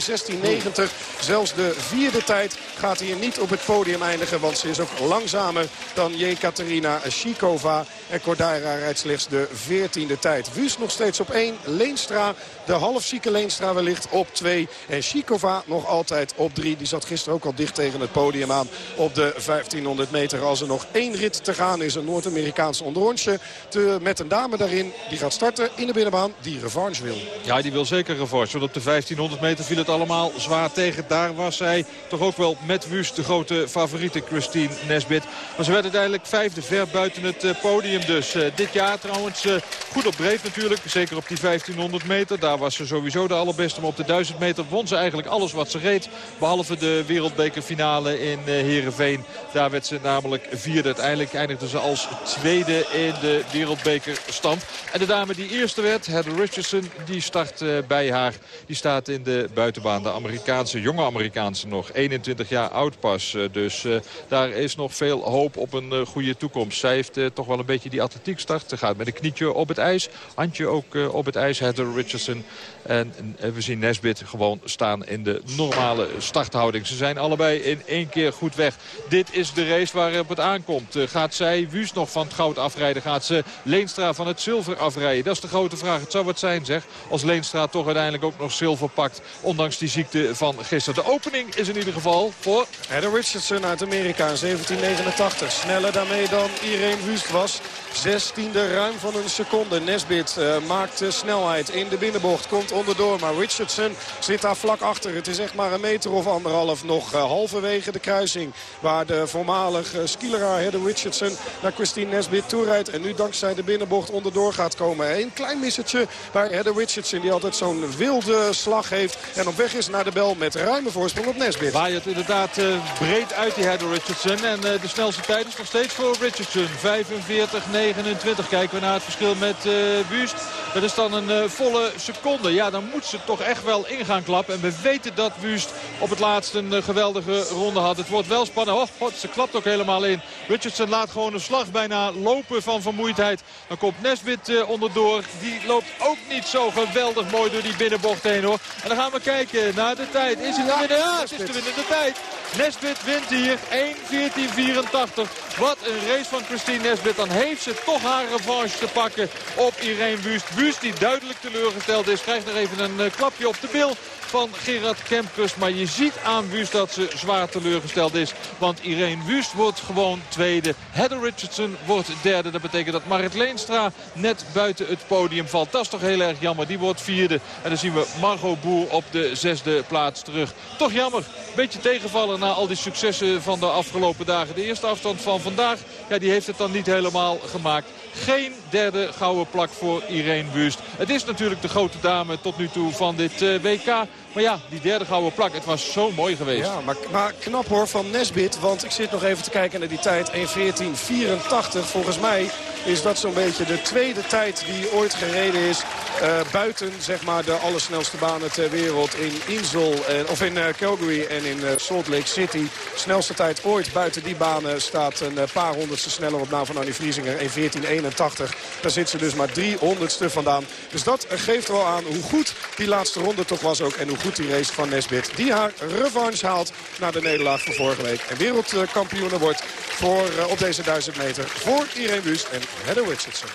Zelfs de vierde tijd gaat hier niet op het podium eindigen. Want ze is ook langzamer dan Jekaterina Shikova. En Cordaira rijdt slechts de 14e tijd. Wust nog steeds op 1. Leenstra, de halfzieke Leenstra wellicht op 2. En Shikova nog altijd op 3. Die zat gisteren ook al dicht tegen het podium aan op de 1500 meter. Als er nog één rit te gaan is, een Noord-Amerikaans onderrondje. met een dame daarin, die gaat starten in de binnenbaan, die revanche wil. Ja, die wil zeker revanche. Want op de 1500 meter viel het allemaal zwaar tegen. Daar was zij toch ook wel met Wust de grote favoriete Christine Nesbit. Maar ze werd uiteindelijk vijfde ver buiten het eh, podium dus. Uh, dit jaar trouwens uh, goed op breed natuurlijk. Zeker op die 1500 meter. Daar was ze sowieso de allerbeste. Maar op de 1000 meter won ze eigenlijk alles wat ze reed. Behalve de wereldbekerfinale in uh, Heerenveen. Daar werd ze namelijk vierde. Uiteindelijk eindigde ze als tweede in de wereldbekerstand. En de dame die eerste werd, Heather Richardson, die start bij haar. Die staat in de buitenbaan. De Amerikaanse, jonge Amerikaanse nog. 21 jaar oud pas. dus daar is nog veel hoop op een goede toekomst. Zij heeft toch wel een beetje die atletiek start. Ze gaat met een knietje op het ijs. Handje ook op het ijs. Heather Richardson. En we zien Nesbit gewoon staan in de normale starthouding. Ze zijn allebei in één keer goed weg. Dit is de race waarop het aankomt. Eh, gaat zij Wust nog van het goud afrijden? Gaat ze Leenstra van het zilver afrijden? Dat is de grote vraag. Het zou wat zijn zeg. Als Leenstra toch uiteindelijk ook nog zilver pakt. Ondanks die ziekte van gisteren. De opening is in ieder geval voor... Heather Richardson uit Amerika 1789. Sneller daarmee dan Irene Wust was. Zestiende ruim van een seconde. Nesbit uh, maakt snelheid in de binnenbocht. Komt onderdoor. Maar Richardson zit daar vlak achter. Het is echt maar een meter of anderhalf nog uh, halverwege de kruising. Waar de voormalig uh, skileraar Heather Richardson naar Christine Nesbit toerijdt. En nu dankzij de binnenbocht onderdoor gaat komen. Een klein missertje bij Heather Richardson. Die altijd zo'n wilde slag heeft. En op weg is naar de bel met ruime voorsprong op Nesbit. Waait het inderdaad breed uit die Heather Richardson. En de snelste tijd is nog steeds voor Richardson. 45 29 kijken we naar het verschil met Wust. Dat is dan een volle seconde. Ja, dan moet ze toch echt wel in gaan klappen. En we weten dat Wust op het laatst een uh, geweldige ronde had. Het wordt wel spannend. Oh, ze klapt ook helemaal in. Richardson laat gewoon een slag bijna lopen van vermoeidheid. Dan komt Nesbit onderdoor. Die loopt ook niet zo geweldig mooi door die binnenbocht heen hoor. En dan gaan we kijken naar de tijd. Is het de winnaar? Ja, het is de winnende tijd. Nesbit wint hier 1.14.84. Wat een race van Christine Nesbit. Dan heeft ze toch haar revanche te pakken op Irene Wust. Wust die duidelijk teleurgesteld is. Krijgt nog even een eh, klapje op de bil van Gerard Kempkes. Maar je ziet aan Wust dat ze zwaar teleurgesteld is. Want Irene Wust wordt gewoon tweede. Heather Richardson wordt derde. Dat betekent dat Marit Leenstra net buiten het podium valt. Dat is toch heel erg jammer. Die wordt vierde. En dan zien we Margot Boer op de zesde plaats terug. Toch jammer. Beetje tegenvallen na al die successen van de afgelopen dagen. De eerste afstand van vandaag, ja, die heeft het dan niet helemaal gemaakt. Geen derde gouden plak voor Irene Wust. Het is natuurlijk de grote dame tot nu toe van dit uh, WK. Maar ja, die derde gouden plak, het was zo mooi geweest. Ja, maar, maar knap hoor van Nesbit. Want ik zit nog even te kijken naar die tijd. 1.14.84. Volgens mij is dat zo'n beetje de tweede tijd die ooit gereden is. Uh, buiten zeg maar, de allersnelste banen ter wereld in Insel, of in uh, Calgary en in Salt Lake City. Snelste tijd ooit buiten die banen staat een paar honderdste sneller op naam van Annie Vriesinger. 1.14.81. Daar zit ze dus maar drie honderdste vandaan. Dus dat geeft wel aan hoe goed die laatste ronde toch was ook. En hoe die race van Nesbit. Die haar revanche haalt na de nederlaag van vorige week. En wereldkampioene wordt voor, op deze 1000 meter voor Irene Wust en Heather Richardson.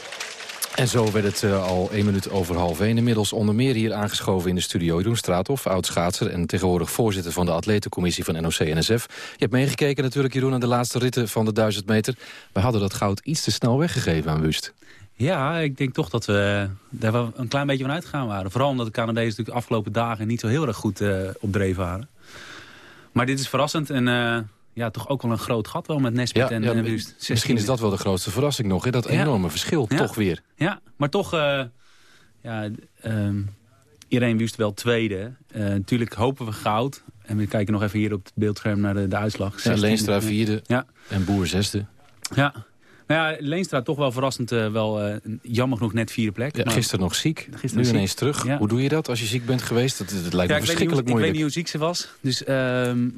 En zo werd het uh, al één minuut over half één. Inmiddels onder meer hier aangeschoven in de studio Jeroen Straathof, oud-schaatser... en tegenwoordig voorzitter van de atletencommissie van NOC-NSF. Je hebt meegekeken natuurlijk, Jeroen, aan de laatste ritten van de 1000 meter. We hadden dat goud iets te snel weggegeven aan Wust. Ja, ik denk toch dat we daar wel een klein beetje van uitgegaan waren. Vooral omdat de Canadezen natuurlijk de afgelopen dagen niet zo heel erg goed uh, op dreef waren. Maar dit is verrassend en... Uh, ja, toch ook wel een groot gat wel met Nesbit en, ja, Wust. Misschien is dat wel de grootste verrassing nog, hè? dat enorme verschil toch weer. Ja, maar toch, uh, ja, um, Irene Wust wel tweede. Natuurlijk hopen we goud. En we kijken nog even hier op het beeldscherm naar de, de uitslag. 16, ja, Leenstra vierde en Boer zesde. Ja, nou ja, Leenstra toch wel verrassend uh, wel uh, jammer genoeg net vierde plek. Ja, gisteren nog ziek, gisteren nu ineens terug. Ja. Hoe doe je dat als je ziek bent geweest? Dat, dat lijkt me verschrikkelijk moeilijk. Ik weet niet hoe ziek ze was, dus, uh,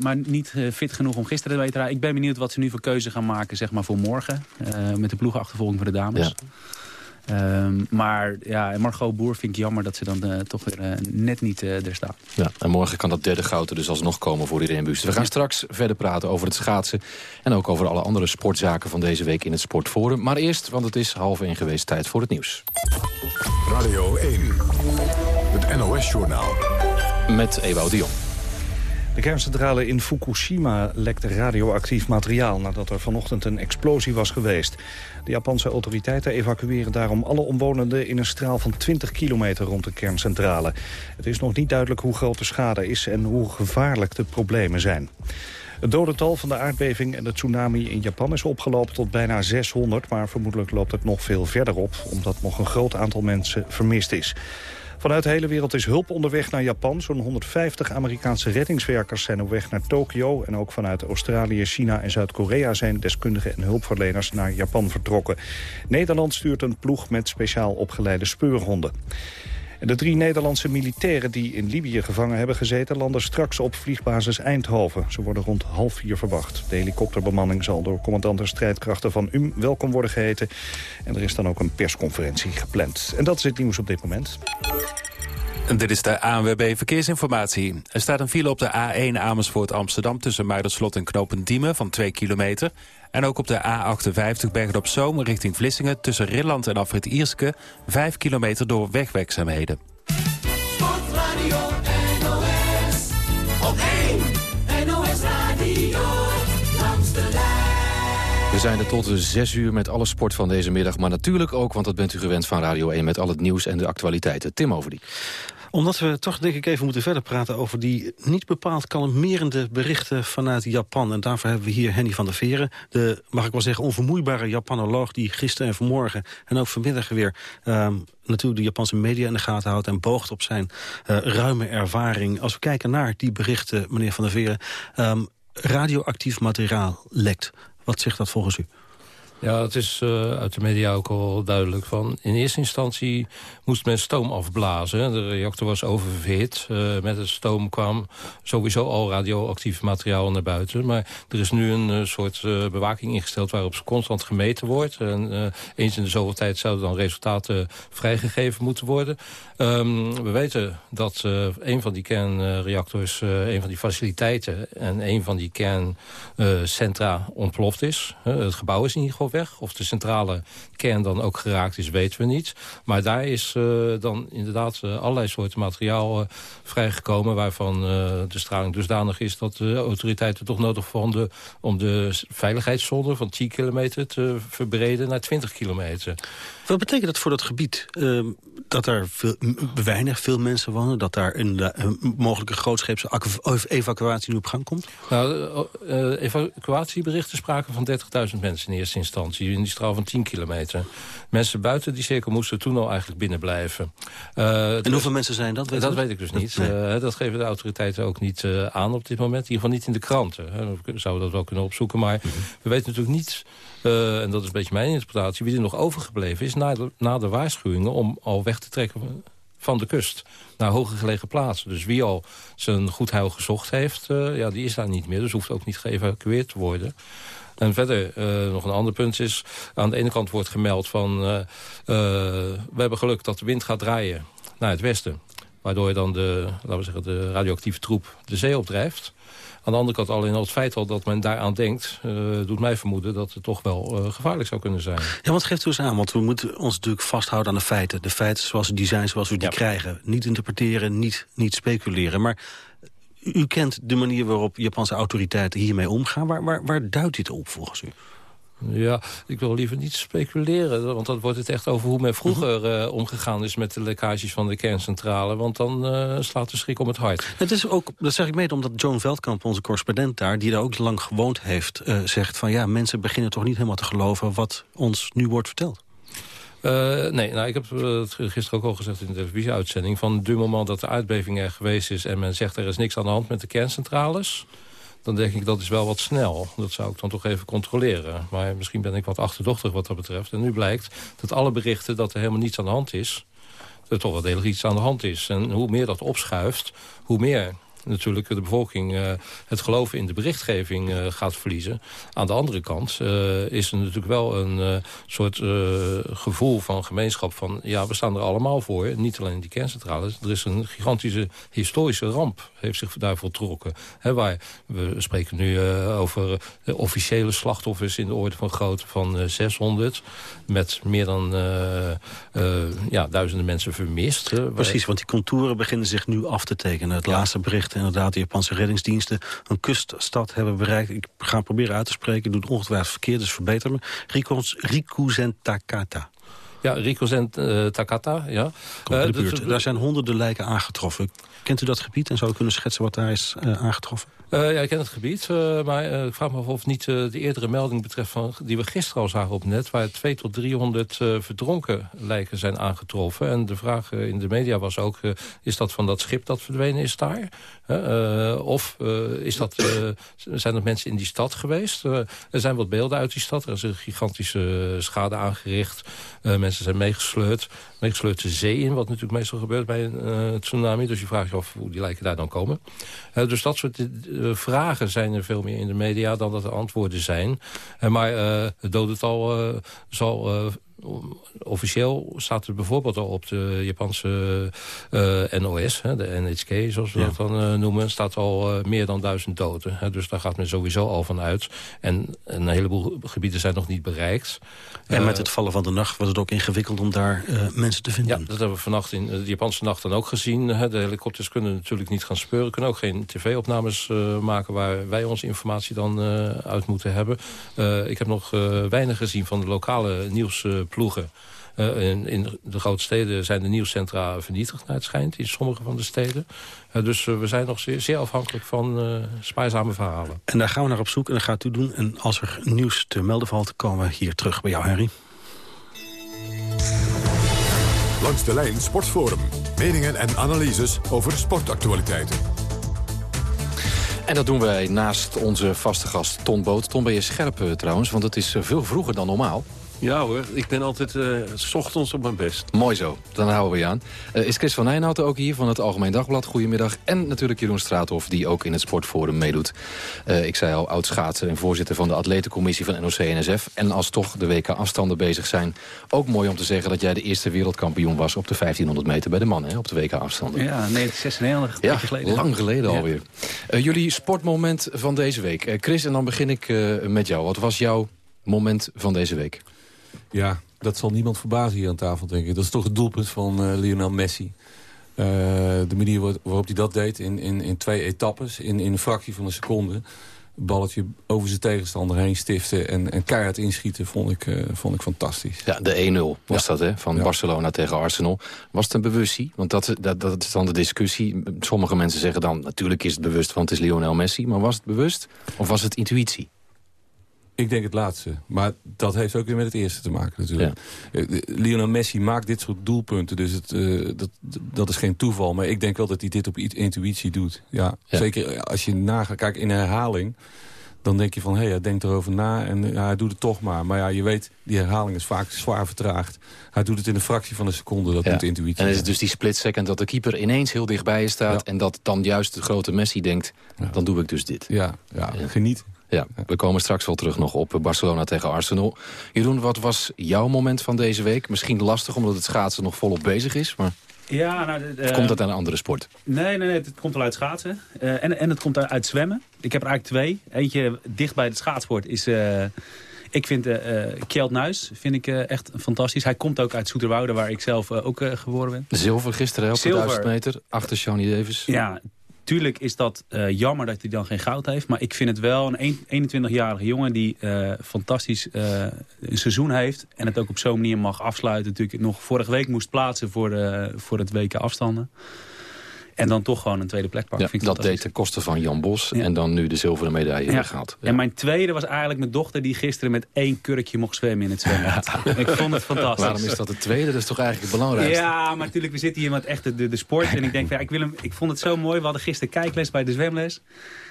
maar niet uh, fit genoeg om gisteren te weten. Ik ben benieuwd wat ze nu voor keuze gaan maken zeg maar, voor morgen. met de ploegenachtervolging voor de dames. Um, maar ja, Margot Boer vind ik jammer dat ze dan uh, toch weer uh, net niet uh, er staat. Ja, en morgen kan dat derde goud er dus alsnog komen voor iedereen Buust. We gaan straks verder praten over het schaatsen... en ook over alle andere sportzaken van deze week in het Sportforum. Maar eerst, want het is half één geweest, tijd voor het nieuws. Radio 1, het NOS-journaal. Met Ewout de Jong. De kerncentrale in Fukushima lekte radioactief materiaal... nadat er vanochtend een explosie was geweest. De Japanse autoriteiten evacueren daarom alle omwonenden... in een straal van 20 kilometer rond de kerncentrale. Het is nog niet duidelijk hoe groot de schade is... en hoe gevaarlijk de problemen zijn. Het dodental van de aardbeving en de tsunami in Japan is opgelopen tot bijna 600... maar vermoedelijk loopt het nog veel verder op... omdat nog een groot aantal mensen vermist is. Vanuit de hele wereld is hulp onderweg naar Japan. Zo'n 150 Amerikaanse reddingswerkers zijn op weg naar Tokio. En ook vanuit Australië, China en Zuid-Korea zijn deskundigen en hulpverleners naar Japan vertrokken. Nederland stuurt een ploeg met speciaal opgeleide speurhonden. En de drie Nederlandse militairen die in Libië gevangen hebben gezeten... landen straks op vliegbasis Eindhoven. Ze worden rond half vier verwacht. De helikopterbemanning zal door commandant de strijdkrachten van UM welkom worden geheten. En er is dan ook een persconferentie gepland. En dat is het nieuws op dit moment. Dit is de ANWB Verkeersinformatie. Er staat een file op de A1 Amersfoort Amsterdam... tussen Muiderslot en Knopendiemen van 2 kilometer. En ook op de A58 Bergen op Zoom richting Vlissingen... tussen Rilland en Afrit Ierske 5 kilometer door wegwerkzaamheden. Sportradio NOS op 1 NOS Radio We zijn er tot 6 uur met alle sport van deze middag. Maar natuurlijk ook, want dat bent u gewend van Radio 1... met al het nieuws en de actualiteiten. Tim Overdiek omdat we toch denk ik even moeten verder praten over die niet bepaald kalmerende berichten vanuit Japan. En daarvoor hebben we hier Henny van der Veren, de, mag ik wel zeggen, onvermoeibare Japanoloog die gisteren en vanmorgen en ook vanmiddag weer um, natuurlijk de Japanse media in de gaten houdt en boogt op zijn uh, ruime ervaring. Als we kijken naar die berichten, meneer van der Veren, um, radioactief materiaal lekt. Wat zegt dat volgens u? Ja, het is uh, uit de media ook al duidelijk van... in eerste instantie moest men stoom afblazen. De reactor was oververhit. Uh, met het stoom kwam sowieso al radioactief materiaal naar buiten. Maar er is nu een uh, soort bewaking ingesteld... waarop constant gemeten wordt. En eens in de zoveel tijd zouden dan resultaten vrijgegeven moeten worden. Um, we weten dat een van die kernreactors... een van die faciliteiten en een van die kerncentra ontploft is. het gebouw is in ieder geval weg. Of de centrale kern dan ook geraakt is, weten we niet. Maar daar is uh, dan inderdaad uh, allerlei soorten materiaal uh, vrijgekomen... waarvan de straling dusdanig is dat de autoriteiten toch nodig vonden... om de veiligheidszone van 10 kilometer te verbreden naar 20 kilometer. Wat betekent dat voor dat gebied? Uh, dat er veel, weinig veel mensen wonen? Dat daar een, een mogelijke grootscheepse evacuatie nu op gang komt? Nou, evacuatieberichten spraken van 30.000 mensen in eerste instantie. In die straal van 10 kilometer. Mensen buiten die cirkel moesten toen al eigenlijk binnen blijven. Uh, en hoeveel mensen zijn dat? Weet dat weet ik dus niet. Nee. dat geven de autoriteiten ook niet aan op dit moment. In ieder geval niet in de kranten. We zouden dat wel kunnen opzoeken. Maar mm -hmm. we weten natuurlijk niet en dat is een beetje mijn interpretatie... wie er nog overgebleven is na de, na de waarschuwingen... om al weg te trekken van de kust naar hoger gelegen plaatsen. Dus wie al zijn goed heil gezocht heeft, ja, die is daar niet meer. Dus hoeft ook niet geëvacueerd te worden. En verder, uh, nog een ander punt is... aan de ene kant wordt gemeld van... Uh, we hebben geluk dat de wind gaat draaien naar het westen. Waardoor dan de, laten we zeggen, de radioactieve troep de zee opdrijft. Aan de andere kant alleen al het feit al dat men daaraan denkt... Uh, doet mij vermoeden dat het toch wel uh, gevaarlijk zou kunnen zijn. Ja, wat geeft u eens aan? Want we moeten ons natuurlijk vasthouden aan de feiten. De feiten zoals ze die zijn, zoals we die ja. krijgen. Niet interpreteren, niet, niet speculeren. Maar u kent de manier waarop Japanse autoriteiten hiermee omgaan. Waar, waar, waar duidt dit op volgens u? Ja, ik wil liever niet speculeren. Want dan wordt het echt over hoe men vroeger uh, omgegaan is... met de lekkages van de kerncentrale. Want dan uh, slaat de schrik om het hart. Het is ook, dat zeg ik mede omdat Joan Veldkamp, onze correspondent daar... die daar ook lang gewoond heeft, uh, zegt van... ja, mensen beginnen toch niet helemaal te geloven... wat ons nu wordt verteld. Uh, nee, nou, ik heb het gisteren ook al gezegd in de televisieuitzending... van het moment dat de uitbeving er geweest is... en men zegt er is niks aan de hand met de kerncentrales dan denk ik dat is wel wat snel. Dat zou ik dan toch even controleren. Maar misschien ben ik wat achterdochtig wat dat betreft. En nu blijkt dat alle berichten dat er helemaal niets aan de hand is... er toch wel degelijk iets aan de hand is. En hoe meer dat opschuift, hoe meer natuurlijk de bevolking uh, het geloven in de berichtgeving uh, gaat verliezen. Aan de andere kant uh, is er natuurlijk wel een soort gevoel van gemeenschap van... ja, we staan er allemaal voor, niet alleen die kerncentrales. Er is een gigantische historische ramp, heeft zich daar voltrokken. He, waar, we spreken nu over de officiële slachtoffers in de orde van grootte van 600... met meer dan ja, duizenden mensen vermist. Precies, want die contouren beginnen zich nu af te tekenen. Het ja. laatste bericht inderdaad de Japanse reddingsdiensten een kuststad hebben bereikt. Ik ga proberen uit te spreken, ik doe het ongetwijfeld verkeerd, dus verbeter me. Rikuzen Takata. Ja, Rikuzen uh, Takata, ja. Uh, de buurt. Daar zijn honderden lijken aangetroffen. Kent u dat gebied en zou u kunnen schetsen wat daar is uh, aangetroffen? Uh, ja, ik ken het gebied, uh, maar uh, ik vraag me af of niet de eerdere melding betreft... Van, die we gisteren al zagen op net... waar 2 tot 300 verdronken lijken zijn aangetroffen. En de vraag in de media was ook... is dat van dat schip dat verdwenen is daar? of is dat, zijn er mensen in die stad geweest? er zijn wat beelden uit die stad. Er is een gigantische schade aangericht. men mensen zijn meegesleurd. Meegesleurd de zee in, wat natuurlijk meestal gebeurt bij een tsunami. Dus je vraagt je af hoe die lijken daar dan komen. dus dat soort vragen zijn er veel meer in de media dan dat er antwoorden zijn. maar het dodental zal officieel staat er bijvoorbeeld al op de Japanse uh, NOS, hè, de NHK zoals we dat dan uh, noemen, staat al uh, meer dan duizend doden. Hè, dus daar gaat men sowieso al van uit. En een heleboel gebieden zijn nog niet bereikt. En met het vallen van de nacht was het ook ingewikkeld om daar mensen te vinden. Ja, dat hebben we vannacht in de Japanse nacht dan ook gezien. Hè. De helikopters kunnen natuurlijk niet gaan speuren, kunnen ook geen tv-opnames maken waar wij onze informatie dan uit moeten hebben. ik heb nog weinig gezien van de lokale nieuwsploegen. Uh, in, in, de grote steden zijn de nieuwscentra vernietigd, naar het schijnt. In sommige van de steden. Uh, dus uh, we zijn nog zeer, zeer afhankelijk van spijzame verhalen. En daar gaan we naar op zoek en dat gaat u doen. En als er nieuws te melden valt, komen we hier terug bij jou, Henry. Langs de lijn Sportforum. Meningen en analyses over sportactualiteiten. En dat doen wij naast onze vaste gast Ton Boot. Ton, ben je scherp trouwens, want het is veel vroeger dan normaal. Ja hoor, ik ben altijd uh, s ochtends op mijn best. Mooi zo, dan houden we je aan. Uh, is Chris van Nijnhouten ook hier van het Algemeen Dagblad. Goedemiddag. En natuurlijk Jeroen Straathof, die ook in het Sportforum meedoet. Uh, ik zei al, oud schaatser en voorzitter van de atletencommissie van NOC-NSF. En als toch de WK-afstanden bezig zijn... ook mooi om te zeggen dat jij de eerste wereldkampioen was... op de 1500 meter bij de mannen, op de WK-afstanden. Ja, 1996, ja, geleden. lang geleden ja. alweer. jullie sportmoment van deze week. Chris, en dan begin ik met jou. Wat was jouw moment van deze week? Ja, dat zal niemand verbazen hier aan tafel, denk ik. Dat is toch het doelpunt van uh, Lionel Messi. Uh, de manier waarop hij dat deed in, in, in twee etappes, in, in een fractie van een seconde. Balletje over zijn tegenstander heen stiften en, en keihard inschieten, vond ik, uh, vond ik fantastisch. Ja, de 1-0 was ja. dat, hè, van ja. Barcelona tegen Arsenal. Was het een bewustie? Want dat, dat, dat is dan de discussie. Sommige mensen zeggen dan, natuurlijk is het bewust, want het is Lionel Messi. Maar was het bewust of was het intuïtie? Ik denk het laatste. Maar dat heeft ook weer met het eerste te maken natuurlijk. Ja. Lionel Messi maakt dit soort doelpunten. Dus het, uh, dat, dat is geen toeval. Maar ik denk wel dat hij dit op intuïtie doet. Ja, ja. Zeker als je nagaat. Kijk, in herhaling. Dan denk je van, hé, hey, hij denkt erover na en ja, hij doet het toch maar. Maar ja, je weet, die herhaling is vaak zwaar vertraagd. Hij doet het in een fractie van een seconde, dat ja. doet intuïtie. En is het dus die split second dat de keeper ineens heel dichtbij je staat... en dat dan juist de grote Messi denkt, dan doe ik dus dit. Ja, ja, geniet. Ja, we komen straks wel terug nog op Barcelona tegen Arsenal. Jeroen, wat was jouw moment van deze week? Misschien lastig omdat het schaatsen nog volop bezig is, maar... Ja, nou, of komt dat aan een andere sport? Nee, nee, nee het komt wel uit schaatsen. Uh, en, en het komt uit zwemmen. Ik heb er eigenlijk twee. Eentje dicht bij de schaatsport is... Uh, ik vind uh, Kjeld Nuis vind ik, uh, echt fantastisch. Hij komt ook uit Zoeterwoude, waar ik zelf uh, ook geboren ben. Zilver gisteren op de 1000 meter, achter Shawnee Davis. Ja, Tuurlijk is dat uh, jammer dat hij dan geen goud heeft. Maar ik vind het wel een 21-jarige jongen die uh, fantastisch uh, een seizoen heeft. En het ook op zo'n manier mag afsluiten. Natuurlijk nog vorige week moest plaatsen voor, de, voor het WK afstanden. En dan toch gewoon een tweede plek pakken. Ja, dat deed ten koste van Jan Bos. Ja. En dan nu de zilveren medaille ja. gehaald. En mijn tweede was eigenlijk mijn dochter die gisteren met één kurkje mocht zwemmen in het zwembad. ik vond het fantastisch. Waarom is dat het tweede? Dat is toch eigenlijk het belangrijkste? Ja, maar natuurlijk, we zitten hier met echt de, de, de sport. En ik denk, ja, ik, wil hem, ik vond het zo mooi. We hadden gisteren kijkles bij de zwemles.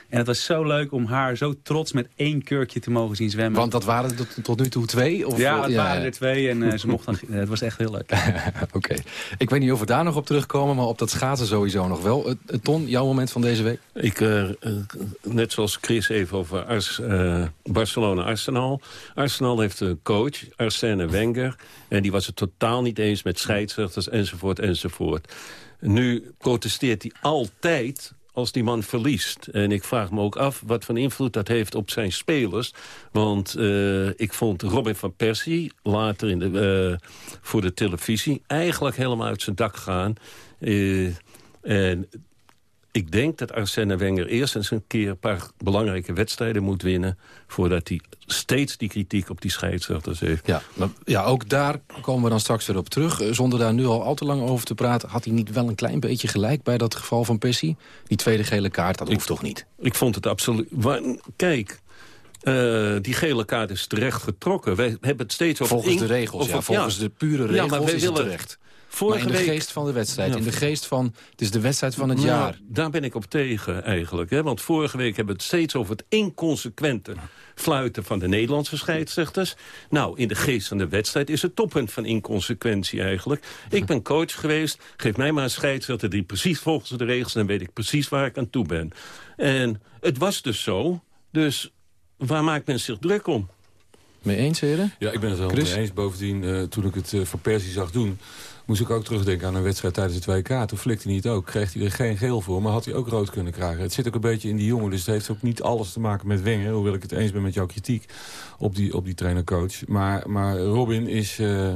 En het was zo leuk om haar zo trots met één kurkje te mogen zien zwemmen. Want dat waren er tot, tot nu toe twee? Of, ja, het ja, waren er twee en uh, ze mocht dan, het was echt heel leuk. Oké. Okay. Ik weet niet of we daar nog op terugkomen, maar op dat schaatsen sowieso nog wel. Uh, Ton, jouw moment van deze week? Ik, uh, net zoals Chris even over Ars, Barcelona-Arsenal. Arsenal heeft een coach, Arsène Wenger. En die was het totaal niet eens met scheidsrechters enzovoort enzovoort. Nu protesteert hij altijd als die man verliest. En ik vraag me ook af wat voor invloed dat heeft op zijn spelers. Want uh, ik vond Robin van Persie later in de, uh, voor de televisie... eigenlijk helemaal uit zijn dak gaan. Uh, en ik denk dat Arsène Wenger eerst eens een keer... een paar belangrijke wedstrijden moet winnen... voordat hij steeds die kritiek op die scheidsrechters heeft. Ja, maar ja, ook daar komen we dan straks weer op terug. Zonder daar nu al al te lang over te praten... had hij niet wel een klein beetje gelijk bij dat geval van Persie? Die tweede gele kaart, dat hoeft toch niet? Ik vond het absoluut... Kijk, uh, die gele kaart is terecht getrokken. Wij hebben het steeds over... Volgens de regels, ja. Volgens ja. de pure regels ja, maar wij is willen, terecht Vorige maar in de week- geest van de wedstrijd. Ja. In de geest van, het is de wedstrijd van het Nou, jaar. Daar ben ik op tegen eigenlijk. Hè? Want vorige week hebben we het steeds over het inconsequente fluiten van de Nederlandse scheidsrechters. Nou, in de geest van de wedstrijd is het toppunt van inconsequentie eigenlijk. Ik ben coach geweest. Geef mij maar een scheidsrechter die precies volgens de regels... dan weet ik precies waar ik aan toe ben. En het was dus zo. Dus waar maakt men zich druk om? Mee eens, heren? Ja, ik ben het er wel mee eens. Bovendien, eh, toen ik het eh, voor Persie zag doen... moest ik ook terugdenken aan een wedstrijd tijdens het WK. Toen flikte hij het ook. Kreeg hij er geen geel voor, maar had hij ook rood kunnen krijgen. Het zit ook een beetje in die jongen. Dus het heeft ook niet alles te maken met Wenger. Hoewel ik het eens ben met jouw kritiek op die, op die trainer-coach. Maar, maar Robin is... eh,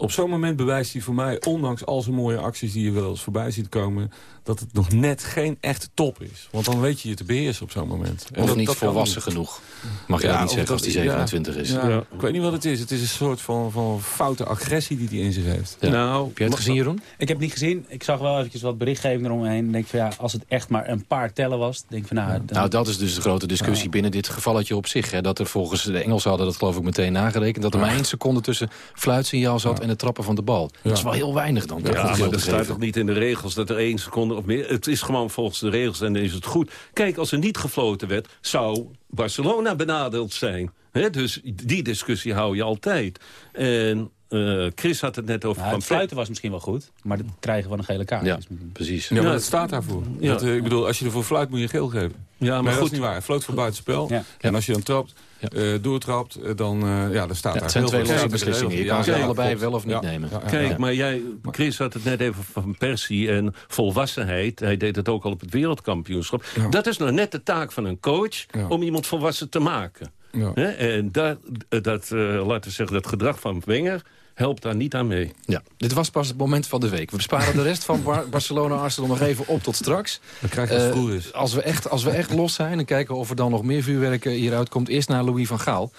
op zo'n moment bewijst hij voor mij, ondanks al zijn mooie acties die je wel eens voorbij ziet komen, dat het nog net geen echte top is. Want dan weet je je te beheersen op zo'n moment. En Of dat- niet dat volwassen niet. genoeg. Mag je dat niet zeggen als die 27 ja, is. ja. Ja. Ik weet niet wat het is. Het is een soort van, van foute agressie die hij in zich heeft. Nou, Heb jij het gezien, Jeroen? Ik heb het niet gezien. Ik zag wel eventjes wat berichtgeving eromheen. Ik denk van ja, als het echt maar een paar tellen was. Denk van nou, dan- Nou, dat is dus de grote discussie binnen dit gevalletje op zich. Hè, dat er volgens de Engelsen hadden dat geloof ik meteen nagerekend... dat er maar één seconde tussen fluitsignaal zat en het trappen van de bal. Dat is wel heel weinig dan. Ja, maar dat staat toch niet in de regels dat er één seconde of meer... Het is gewoon volgens de regels en dan is het goed. Kijk, als er niet gefloten werd, zou Barcelona benadeeld zijn. Dus die discussie hou je altijd. En eh, Chris had het net over... Nou, Van het fluiten was misschien wel goed. Maar het krijgen van een gele kaart. Ja, is misschien- precies. Ja, maar het staat daarvoor. Ja. Dat, eh, ik bedoel, als je ervoor fluit, moet je geel geven. Ja, maar maar dat goed. is niet waar. Hij floot voor buitenspel. Ja. En als je dan trapt, eh, doortrapt, dan, eh, ja, dan staat Ja, daar het zijn heel twee losse beslissingen. Je ja, kan ze ja, allebei klopt. wel of niet Ja, nemen. ja, ja, Kijk, ja. maar jij, Chris had het net even van Persie en volwassenheid. Hij deed het ook al op het wereldkampioenschap. Dat is nou net de taak van een coach om iemand volwassen te maken. Ja. Hè? En dat, dat eh, laten we zeggen, dat gedrag van Wenger helpt daar niet aan mee. Ja, dit was pas het moment van de week. We besparen de rest van Bar- Barcelona-Arsenal nog even op tot straks. Dan krijg je is. als, we echt, als we echt los zijn, dan kijken we of er dan nog meer vuurwerk hieruit komt. Eerst naar Louis van Gaal.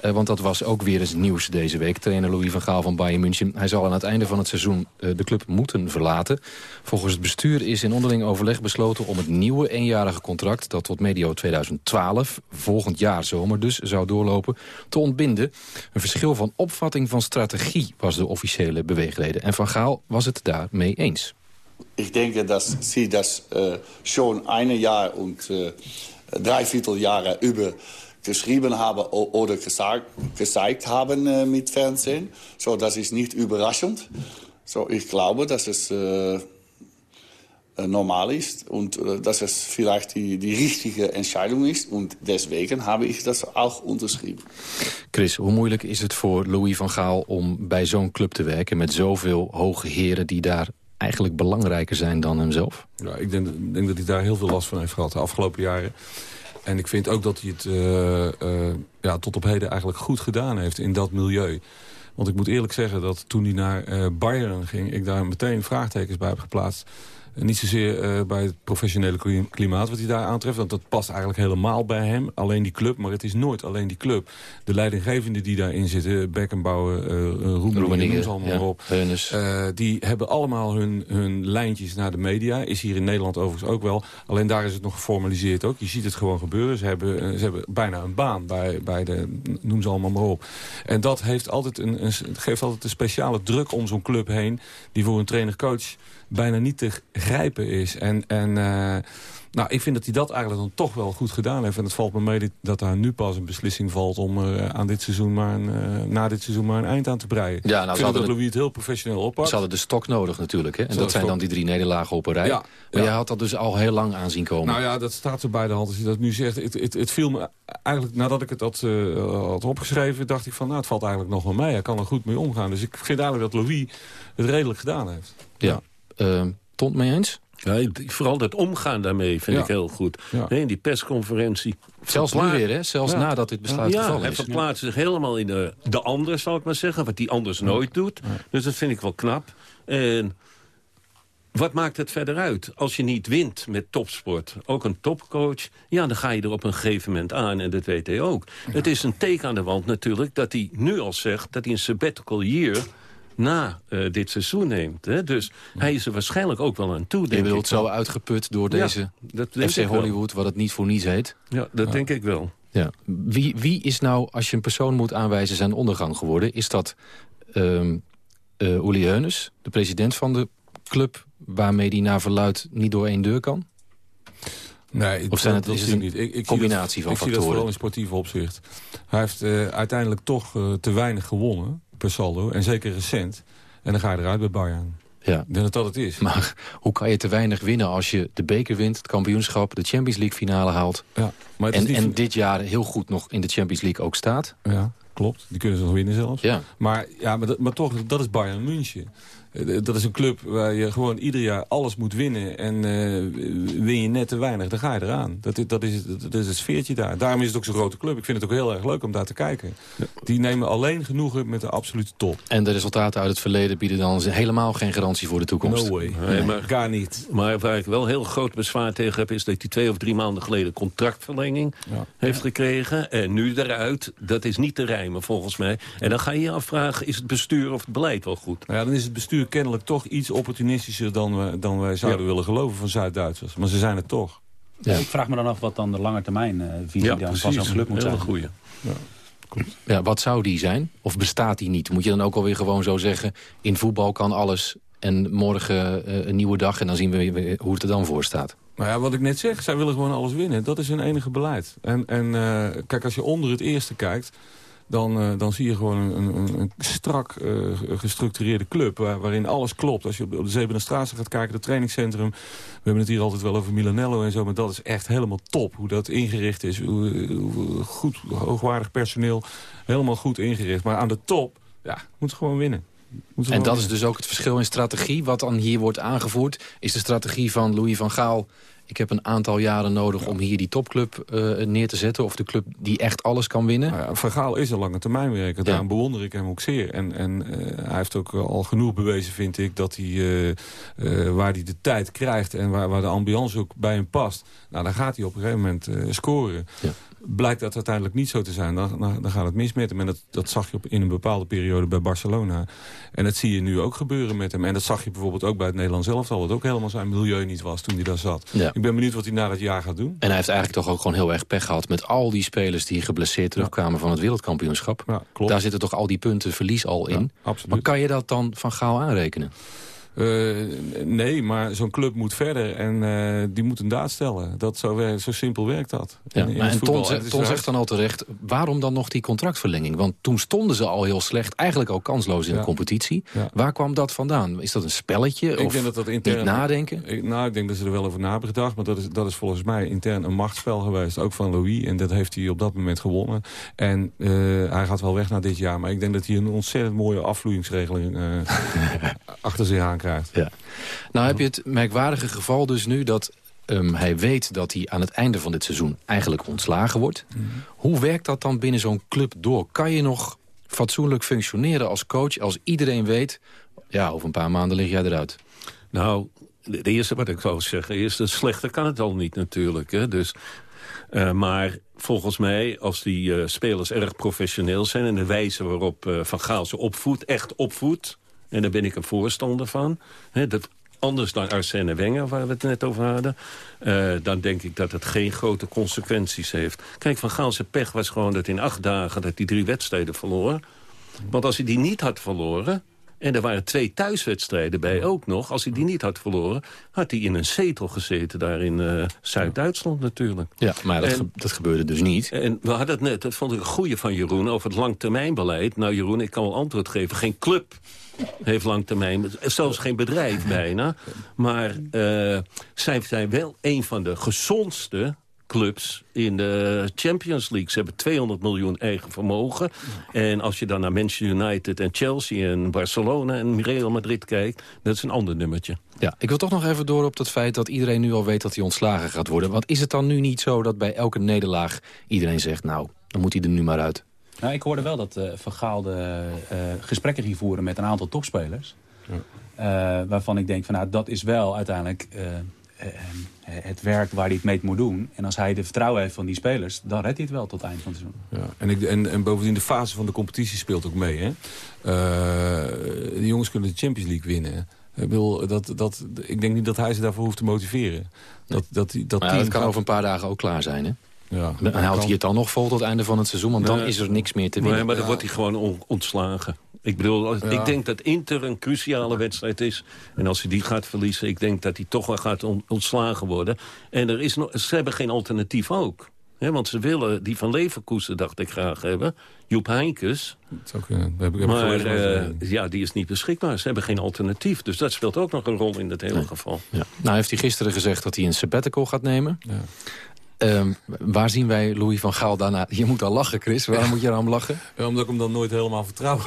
Eh, want dat was ook weer eens nieuws deze week. Trainer Louis van Gaal van Bayern München. Hij zal aan het einde van het seizoen eh, de club moeten verlaten. Volgens het bestuur is in onderling overleg besloten om het nieuwe eenjarige contract... dat tot medio 2012, volgend jaar zomer dus, zou doorlopen, te ontbinden. Een verschil van opvatting van strategie was de officiële beweegreden. En Van Gaal was het daarmee eens. Ich denke, dass Sie das äh, schon Jahr und äh, drei Vierteljahre über geschrieben haben o- oder gesagt, gezeigt haben äh, mit Fernsehen. So, das ist nicht überraschend. So, ich glaube, dass es äh, äh, normal ist und äh, dass es vielleicht die, die richtige Entscheidung ist. Und deswegen habe ich das auch unterschrieben. Chris, hoe moeilijk is het voor Louis van Gaal om bij zo'n club te werken... met zoveel hoge heren die daar eigenlijk belangrijker zijn dan hemzelf? Ja, ik denk, ik denk dat hij daar heel veel last van heeft gehad de afgelopen jaren. En ik vind ook dat hij het eh, eh, ja, tot op heden eigenlijk goed gedaan heeft in dat milieu. Want ik moet eerlijk zeggen dat toen hij naar eh, Bayern ging... ik daar meteen vraagtekens bij heb geplaatst. Niet zozeer eh, bij het professionele kli- klimaat wat hij daar aantreft. Want dat past eigenlijk helemaal bij hem. Alleen die club, maar het is nooit alleen die club. De leidinggevenden die daarin zitten, Beckenbauer, uh, Roemeningen, Roemeningen, noem ze allemaal ja, op. Eh, die hebben allemaal hun, hun lijntjes naar de media. Is hier in Nederland overigens ook wel. Alleen daar is het nog geformaliseerd ook. Je ziet het gewoon gebeuren. Ze hebben, eh, ze hebben bijna een baan bij, bij de... Noem ze allemaal maar op. En dat heeft altijd een, een, geeft altijd een speciale druk om zo'n club heen... die voor een trainer-coach bijna niet te grijpen is. En... en eh, nou, ik vind dat hij dat eigenlijk dan toch wel goed gedaan heeft. En het valt me mee dat daar nu pas een beslissing valt... om er eh, aan dit seizoen maar een, eh, na dit seizoen maar een eind aan te breien. Ja, nou, ik vind dat Louis het heel professioneel oppakt. Ze hadden de stok nodig natuurlijk. Hè? En dat zijn dan die drie nederlagen op een rij. Ja, Maar ja. jij had dat dus al heel lang aan zien komen. Nou ja, dat staat zo bij de hand als je dat nu zegt. Het, het, het viel me eigenlijk, nadat ik het had, had opgeschreven... dacht ik van, nou, het valt eigenlijk nog wel mee. Hij kan er goed mee omgaan. Dus ik vind eigenlijk dat Louis het redelijk gedaan heeft. Ja. Uh, Ton, mee eens? Ja, vooral dat omgaan daarmee vind Ja. ik heel goed. Ja. Nee, die persconferentie. Zelfs nu weer, hè? Zelfs nadat dit besluit ja, gevallen hij is. verplaatst zich helemaal in de, de ander, zal ik maar zeggen. Wat die anders nooit doet. Dus dat vind ik wel knap. En wat maakt het verder uit? Als je niet wint met topsport, ook een topcoach... ja, dan ga je er op een gegeven moment aan en dat weet hij ook. Het is een teken aan de wand natuurlijk dat hij nu al zegt... dat hij een sabbatical year na eh, dit seizoen neemt. Hè? Dus hij is er waarschijnlijk ook wel aan toe, Je denk ik. zo uitgeput door Ja, deze dat denk FC ik. Hollywood... wat het niet voor niets heet. Ja, dat denk ik wel. Ja. Wie, wie is nou, als je een persoon moet aanwijzen... zijn ondergang geworden? Is dat ehm, uh, Uli Heunes, de president van de club... waarmee die naar verluid niet door één deur kan? Nee, Of zijn het, dat is het een ik niet. Ik, ik combinatie zie dat, van ik zie dat factoren? vooral in sportief opzicht. Hij heeft eh, uiteindelijk toch te weinig gewonnen per saldo. En zeker recent. En dan ga je eruit bij Bayern. Ja. Ik denk dat dat het is. Maar hoe kan je te weinig winnen als je de beker wint, het kampioenschap, de Champions League finale haalt? Ja, maar en, niet- en dit jaar heel goed nog in de Champions League ook staat? Ja, klopt. Die kunnen ze nog winnen zelfs. Ja. Maar, ja, maar, dat, maar toch, dat is Bayern München. Eh, Dat is een club waar je gewoon ieder jaar alles moet winnen. En eh, win je net te weinig, dan ga je eraan. Dat is, dat, is, dat is het sfeertje daar. Daarom is het ook zo'n grote club. Ik vind het ook heel erg leuk om daar te kijken. Die nemen alleen genoegen met de absolute top. En de resultaten uit het verleden bieden dan helemaal geen garantie voor de toekomst. No way. Nee, maar, Gar niet. Maar waar ik wel heel groot bezwaar tegen heb... is dat hij twee of drie maanden geleden contractverlenging heeft gekregen. En nu eruit. Dat is niet te rijmen volgens mij. En dan ga je je afvragen, is het bestuur of het beleid wel goed? Nou ja, dan is het bestuur kennelijk toch iets opportunistischer... dan, we, dan wij zouden willen geloven van Zuid-Duitsers. Maar ze zijn het toch. Ja. Ik vraag me dan af wat dan de langetermijnvisie dan van zo'n club moet zijn. goeie. Ja, wat zou die zijn? Of bestaat die niet? Moet je dan ook alweer gewoon zo zeggen... in voetbal kan alles en morgen eh, een nieuwe dag... en dan zien we weer hoe het er dan voor staat. Nou ja, wat ik net zeg, zij willen gewoon alles winnen. Dat is hun enige beleid. En, en eh, kijk, als je onder het eerste kijkt... dan, eh, dan zie je gewoon een, een, een strak eh, gestructureerde club... Waar, waarin alles klopt. Als je op de Zebenenstraat gaat kijken, het trainingscentrum... we hebben het hier altijd wel over Milanello en zo... maar dat is echt helemaal top, hoe dat ingericht is. Hoe, hoe goed, hoogwaardig personeel, helemaal goed ingericht. Maar aan de top, ja, moet gewoon winnen. En dat is dus ook het verschil in strategie. Wat dan hier wordt aangevoerd, is de strategie van Louis van Gaal... ik heb een aantal jaren nodig om hier die topclub eh, neer te zetten... of de club die echt alles kan winnen. Nou ja, Van Gaal is een lange termijnwerker. Daarom bewonder ik hem ook zeer. En, en eh, hij heeft ook al genoeg bewezen, vind ik... dat hij, eh, waar hij de tijd krijgt en waar, waar de ambiance ook bij hem past... nou, dan gaat hij op een gegeven moment scoren. Blijkt dat uiteindelijk niet zo te zijn, dan, dan, gaat het mis met hem. En dat, dat zag je op, in een bepaalde periode bij Barcelona. En dat zie je nu ook gebeuren met hem. En dat zag je bijvoorbeeld ook bij het Nederlands elftal... wat ook helemaal zijn milieu niet was toen hij daar zat. Ja. Ik ben benieuwd wat hij na het jaar gaat doen. En hij heeft eigenlijk toch ook gewoon heel erg pech gehad... met al die spelers die geblesseerd terugkwamen van het wereldkampioenschap. klopt. Daar zitten toch al die punten verlies al in. absoluut. Maar kan je dat dan van Gaal aanrekenen? Eh, nee, maar zo'n club moet verder en eh, die moet een daad stellen. Dat zo, zo simpel werkt dat. Ja, In- in maar en. Ton, zegt, Ton dan al terecht, waarom dan nog die contractverlenging? Want toen stonden ze al heel slecht, eigenlijk ook kansloos in de competitie. Ja. Waar kwam dat vandaan? Is dat een spelletje? Ik of denk dat dat intern... niet nadenken? Ik, nou, ik denk dat ze er wel over na hebben gedacht. Maar dat is, dat is volgens mij intern een machtsspel geweest. Ook van Louis. En dat heeft hij op dat moment gewonnen. En eh, hij gaat wel weg na dit jaar. Maar ik denk dat hij een ontzettend mooie afvloeingsregeling achter zich aan krijgt. Ja. Nou heb je het merkwaardige geval dus nu dat ehm, hij weet dat hij aan het einde van dit seizoen eigenlijk ontslagen wordt. Mhm. Hoe werkt dat dan binnen zo'n club door? Kan je nog fatsoenlijk functioneren als coach als iedereen weet... ja, over een paar maanden lig jij eruit? Nou, de eerste wat ik wou zeggen is... dat slechter kan het al niet natuurlijk. Hè? Dus, eh, maar volgens mij, als die eh, spelers erg professioneel zijn... en de wijze waarop eh, Van Gaal ze opvoedt, echt opvoedt... en daar ben ik een voorstander van... Dat, anders dan Arsène Wenger, waar we het net over hadden... eh, dan denk ik dat het geen grote consequenties heeft. Kijk, Van Gaal zijn pech was gewoon dat in acht dagen... dat hij drie wedstrijden verloor. Want als hij die niet had verloren... En er waren twee thuiswedstrijden bij ook nog. Als hij die niet had verloren, had hij in een zetel gezeten... daar in eh, Zuid-Duitsland natuurlijk. Ja, maar dat, En- ge- dat gebeurde dus niet. En we hadden het net, dat vond ik een goeie van Jeroen... over het langtermijnbeleid. Nou Jeroen, ik kan wel antwoord geven. Geen club heeft langtermijn, zelfs geen bedrijf bijna. Maar eh, zij zijn wel een van de gezondste clubs in de Champions League. Ze hebben 200 miljoen eigen vermogen. En als je dan naar Manchester United en Chelsea en Barcelona en Real Madrid kijkt... dat is een ander nummertje. Ja, ik wil toch nog even door op dat feit dat iedereen nu al weet dat hij ontslagen gaat worden. Want is het dan nu niet zo dat bij elke nederlaag iedereen zegt... nou, dan moet hij er nu maar uit? Nou, ik hoorde wel dat eh Van Gaal de, eh, gesprekken ging voeren met een aantal topspelers. Eh, waarvan ik denk van nou, dat is wel uiteindelijk het werk waar hij het mee moet doen. En als hij de vertrouwen heeft van die spelers, dan redt hij het wel tot het eind van het seizoen. Ja, en, ik, en, en bovendien de fase van de competitie speelt ook mee. Hè? Eh, de jongens kunnen de Champions League winnen. Ik, bedoel, dat, dat, ik denk niet dat hij ze daarvoor hoeft te motiveren. Dat, dat, dat ja, team dat kan gaat- over een paar dagen ook klaar zijn, hè? Ja, En houdt hij het dan nog vol tot het einde van het seizoen? Want dan is er niks meer te winnen. Nee, maar dan wordt hij gewoon on- ontslagen. Ik bedoel, Ja. ik denk dat Inter een cruciale wedstrijd is. En als hij die gaat verliezen, ik denk dat hij toch wel gaat on- ontslagen worden. En er is nog, ze hebben geen alternatief ook. Hè, want ze willen die van Leverkusen, dacht ik, graag hebben. Joep Heinkes. Dat zou kunnen. Dat heb ik- Maar eh, ja, die is niet beschikbaar. Ze hebben geen alternatief. Dus dat speelt ook nog een rol in dit hele geval. Ja. Nou heeft hij gisteren gezegd dat hij een sabbatical gaat nemen. Ehm, waar zien wij Louis van Gaal daarna? Je moet al lachen, Chris. Waarom moet je erom lachen? Ja, omdat ik hem dan nooit helemaal vertrouw.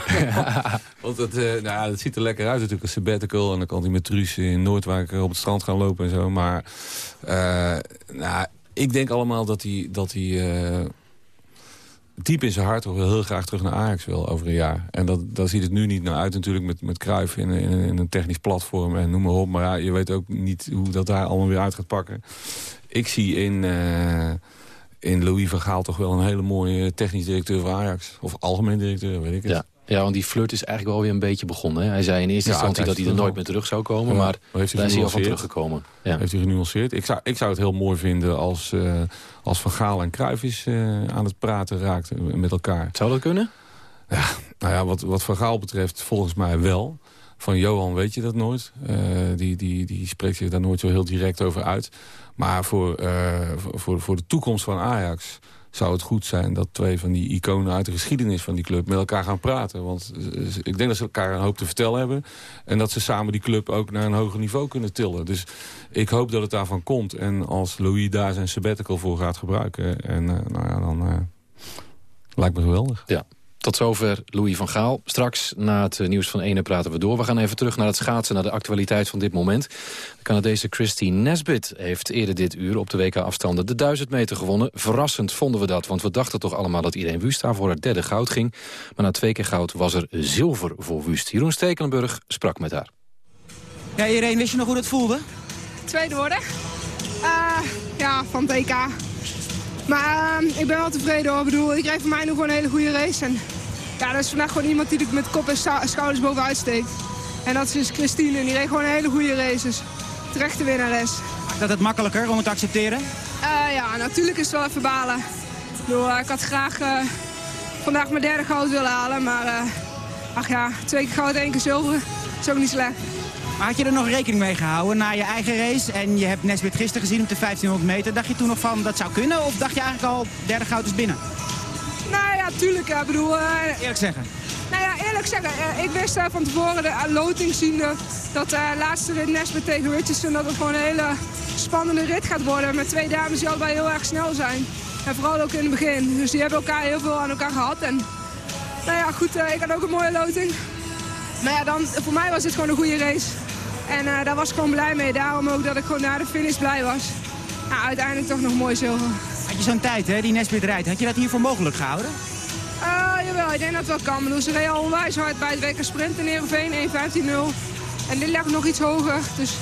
Want het, eh, nou, ja, het ziet er lekker uit natuurlijk, een sabbatical. En dan kan hij met Truus in Noordwijk op het strand gaan lopen en zo. Maar eh, nou, ik denk allemaal dat hij, dat hij eh, diep in zijn hart toch heel graag terug naar Ajax wil over een jaar. En dat, daar ziet het nu niet naar uit natuurlijk met, met Cruijff in, in, in een technisch platform en noem maar op. Maar ja, je weet ook niet hoe dat daar allemaal weer uit gaat pakken. Ik zie in... eh, in Louis van Gaal toch wel een hele mooie technisch directeur van Ajax. Of algemeen directeur, weet ik het. Ja. ja, want die flirt is eigenlijk wel weer een beetje begonnen. Hè? Hij zei in eerste Ja, instantie dat hij hij er is nooit meer terug zou komen. Ja, Maar heeft daar is hij al van teruggekomen. Ja. Heeft hij genuanceerd. Ik zou, ik zou het heel mooi vinden als, eh, als Van Gaal en Cruijff eens eh, aan het praten raakten met elkaar. Zou dat kunnen? Ja, nou ja, wat, wat Van Gaal betreft volgens mij wel. Van Johan weet je dat nooit. Eh, die, die, die spreekt zich daar nooit zo heel direct over uit. Maar voor, eh, voor- voor, voor de toekomst van Ajax zou het goed zijn... dat twee van die iconen uit de geschiedenis van die club met elkaar gaan praten. Want eh, ik denk dat ze elkaar een hoop te vertellen hebben. En dat ze samen die club ook naar een hoger niveau kunnen tillen. Dus ik hoop dat het daarvan komt. En als Louis daar zijn sabbatical voor gaat gebruiken... En, nou ja, dan lijkt me geweldig. Ja. Tot zover Louis van Gaal. Straks na het eh, nieuws van ene praten we door. We gaan even terug naar het schaatsen, naar de actualiteit van dit moment. De Canadese Christine Nesbitt heeft eerder dit uur op de WK-afstanden de 1000 meter gewonnen. Verrassend vonden we dat, want we dachten toch allemaal dat Irene Wust daar voor het derde goud ging. Maar na twee keer goud was er zilver voor Wust. Jeroen Stekelenburg sprak met haar. Ja, Irene, wist je nog hoe dat voelde? Tweede worden. Eh, ja, van het EK. Maar eh, ik ben wel tevreden hoor. Ik bedoel, ik reed voor mij nu gewoon een hele goede race. En ja, er is vandaag gewoon iemand die er met kop en schouders bovenuit steekt. En dat is dus Christine. En die reed gewoon een hele goede race. Dus terechte winnares. Maakt dat het makkelijker om het te accepteren? Eh, ja, natuurlijk is het wel even balen. Ik, bedoel, eh, ik had graag eh, vandaag mijn derde goud willen halen. Maar ach ja, twee keer goud, één keer zilver. is ook niet slecht. Maar had je er nog rekening mee gehouden na je eigen race? En je hebt Nesbit gisteren gezien op de 1500 meter. Dacht je toen nog van dat zou kunnen? Of dacht je eigenlijk al derde goud is binnen? Nou ja, tuurlijk. Ik bedoel, eh, Eerlijk zeggen. Nou ja, eerlijk zeggen, eh, ik wist eh, van tevoren de loting ziende dat de laatste rit Nesbitt tegen Richardson dat het gewoon een hele spannende rit gaat worden. Met twee dames die allebei heel erg snel zijn. En vooral ook in het begin. Dus die hebben elkaar heel veel aan elkaar gehad. En nou ja, goed, ik had ook een mooie loting. Maar ja, dan, voor mij was dit gewoon een goede race. En eh, daar was ik gewoon blij mee. Daarom ook dat ik gewoon na de finish blij was. Nou, uiteindelijk toch nog mooi zilver. Had je zo'n tijd hè, die Nesbit rijdt. Had je dat hiervoor mogelijk gehouden? Eh, jawel, ik denk dat het wel kan. Bedoel, ze reed al onwijs hard bij het WK Sprint in Heerenveen, 1.15.0. En dit lag nog iets hoger, dus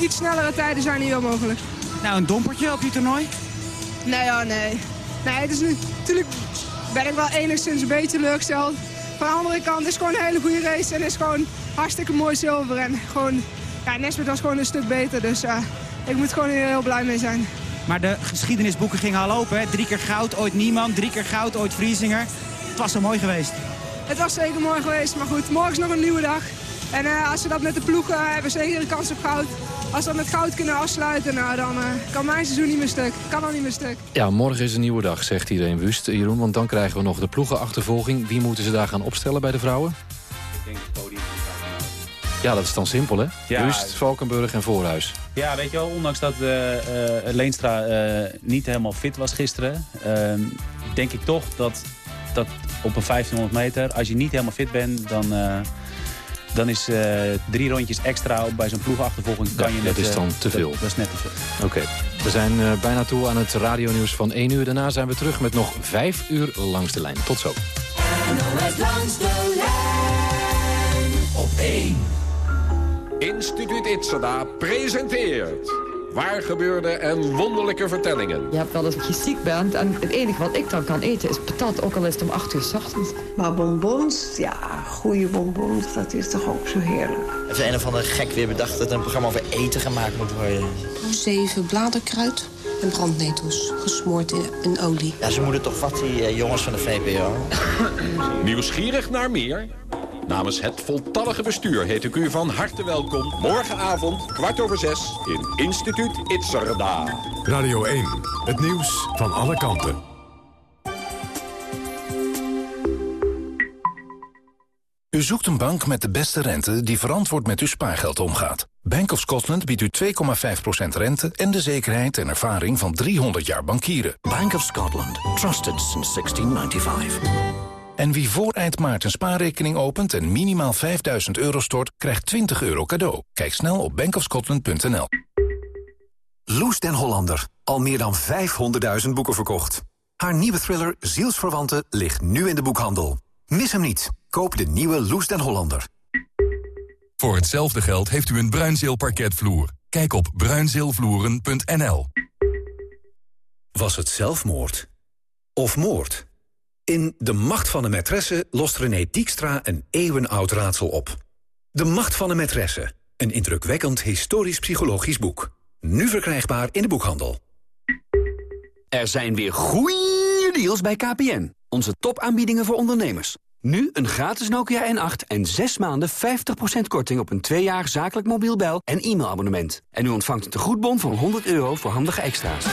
iets snellere tijden zijn hier wel mogelijk. Nou, een dompertje op je toernooi? Nee, ja, nee. Nee, het is nu, natuurlijk ben ik wel enigszins een beetje teleurgesteld. Van de andere kant is het gewoon een hele goede race en is gewoon hartstikke mooi zilver. En gewoon, ja, Nesbitt was gewoon een stuk beter, dus eh, ik moet gewoon heel blij mee zijn. Maar de geschiedenisboeken gingen al open. Hè? Drie keer goud, ooit niemand. Drie keer goud, ooit Vriesinger. Het was zo mooi geweest. Het was zeker mooi geweest, maar goed, morgen is nog een nieuwe dag. En eh, als we dat met de ploeg eh, hebben, zeker een kans op goud. Als we dat met goud kunnen afsluiten, nou, dan eh, kan mijn seizoen niet meer stuk. Kan al niet meer stuk. Ja, morgen is een nieuwe dag, zegt iedereen Wust. Jeroen, want dan krijgen we nog de ploegenachtervolging. Wie moeten ze daar gaan opstellen bij de vrouwen? Ik denk het podium. Ja, dat is dan simpel, hè? Ja. Wust, Valkenburg en Voorhuis. Ja, weet je wel, ondanks dat eh, eh, Leenstra eh, niet helemaal fit was gisteren... ehm, denk ik toch dat, dat op een 1500 meter, als je niet helemaal fit bent... dan, eh, dan is eh, drie rondjes extra op bij zo'n ploegachtervolging... Kan Ja, je dat net, is dan te veel. Dat, dat is net te veel. Oké, we zijn eh, bijna toe aan het radionieuws van 1 uur. Daarna zijn we terug met nog 5 uur langs de lijn. Tot zo. NOS langs de lijn op 1. Instituut Itzada presenteert... Waar gebeurde en wonderlijke vertellingen. Je hebt wel eens dat je ziek bent en het enige wat ik dan kan eten is patat, ook al is het om 8 uur s ochtends. Maar bonbons, ja, goede bonbons, dat is toch ook zo heerlijk. Heeft een of andere gek weer bedacht dat er een programma over eten gemaakt moet worden? Zeven bladerkruid. en brandnetels, gesmoord in, in olie. Ja, ze moeten toch wat, die eh, jongens van de VPRO. Nieuwsgierig naar meer? Namens het voltallige bestuur heet ik u van harte welkom... morgenavond, kwart over zes, in Instituut Itzerda. Radio 1, het nieuws van alle kanten. U zoekt een bank met de beste rente die verantwoord met uw spaargeld omgaat. Bank of Scotland biedt u 2,5% rente en de zekerheid en ervaring van 300 jaar bankieren. Bank of Scotland. Trusted since 1695. En wie voor eind maart een spaarrekening opent en minimaal 5000 euro stort, krijgt 20 euro cadeau. Kijk snel op bankofscotland.nl. Loes den Hollander. Al meer dan 500.000 boeken verkocht. Haar nieuwe thriller Zielsverwanten ligt nu in de boekhandel. Mis hem niet. Koop de nieuwe Loes den Hollander. Voor hetzelfde geld heeft u een Bruinzeel parketvloer. Kijk op bruinzeelvloeren.nl. Was het zelfmoord? Of moord? In De Macht van de Maîtresse lost René Diekstra een eeuwenoud raadsel op. De Macht van de Maîtresse. Een indrukwekkend historisch-psychologisch boek. Nu verkrijgbaar in de boekhandel. Er zijn weer goeie deals bij KPN. Onze topaanbiedingen voor ondernemers. Nu een gratis Nokia N8 en 6 maanden 50% korting op een 2 jaar zakelijk mobiel bel- en e-mailabonnement. En u ontvangt een tegoedbon van 100 euro voor handige extra's.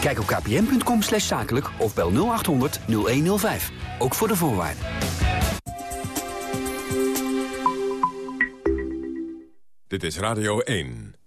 Kijk op kpn.com slash zakelijk of bel 0800 0105. Ook voor de voorwaarden. Dit is Radio 1.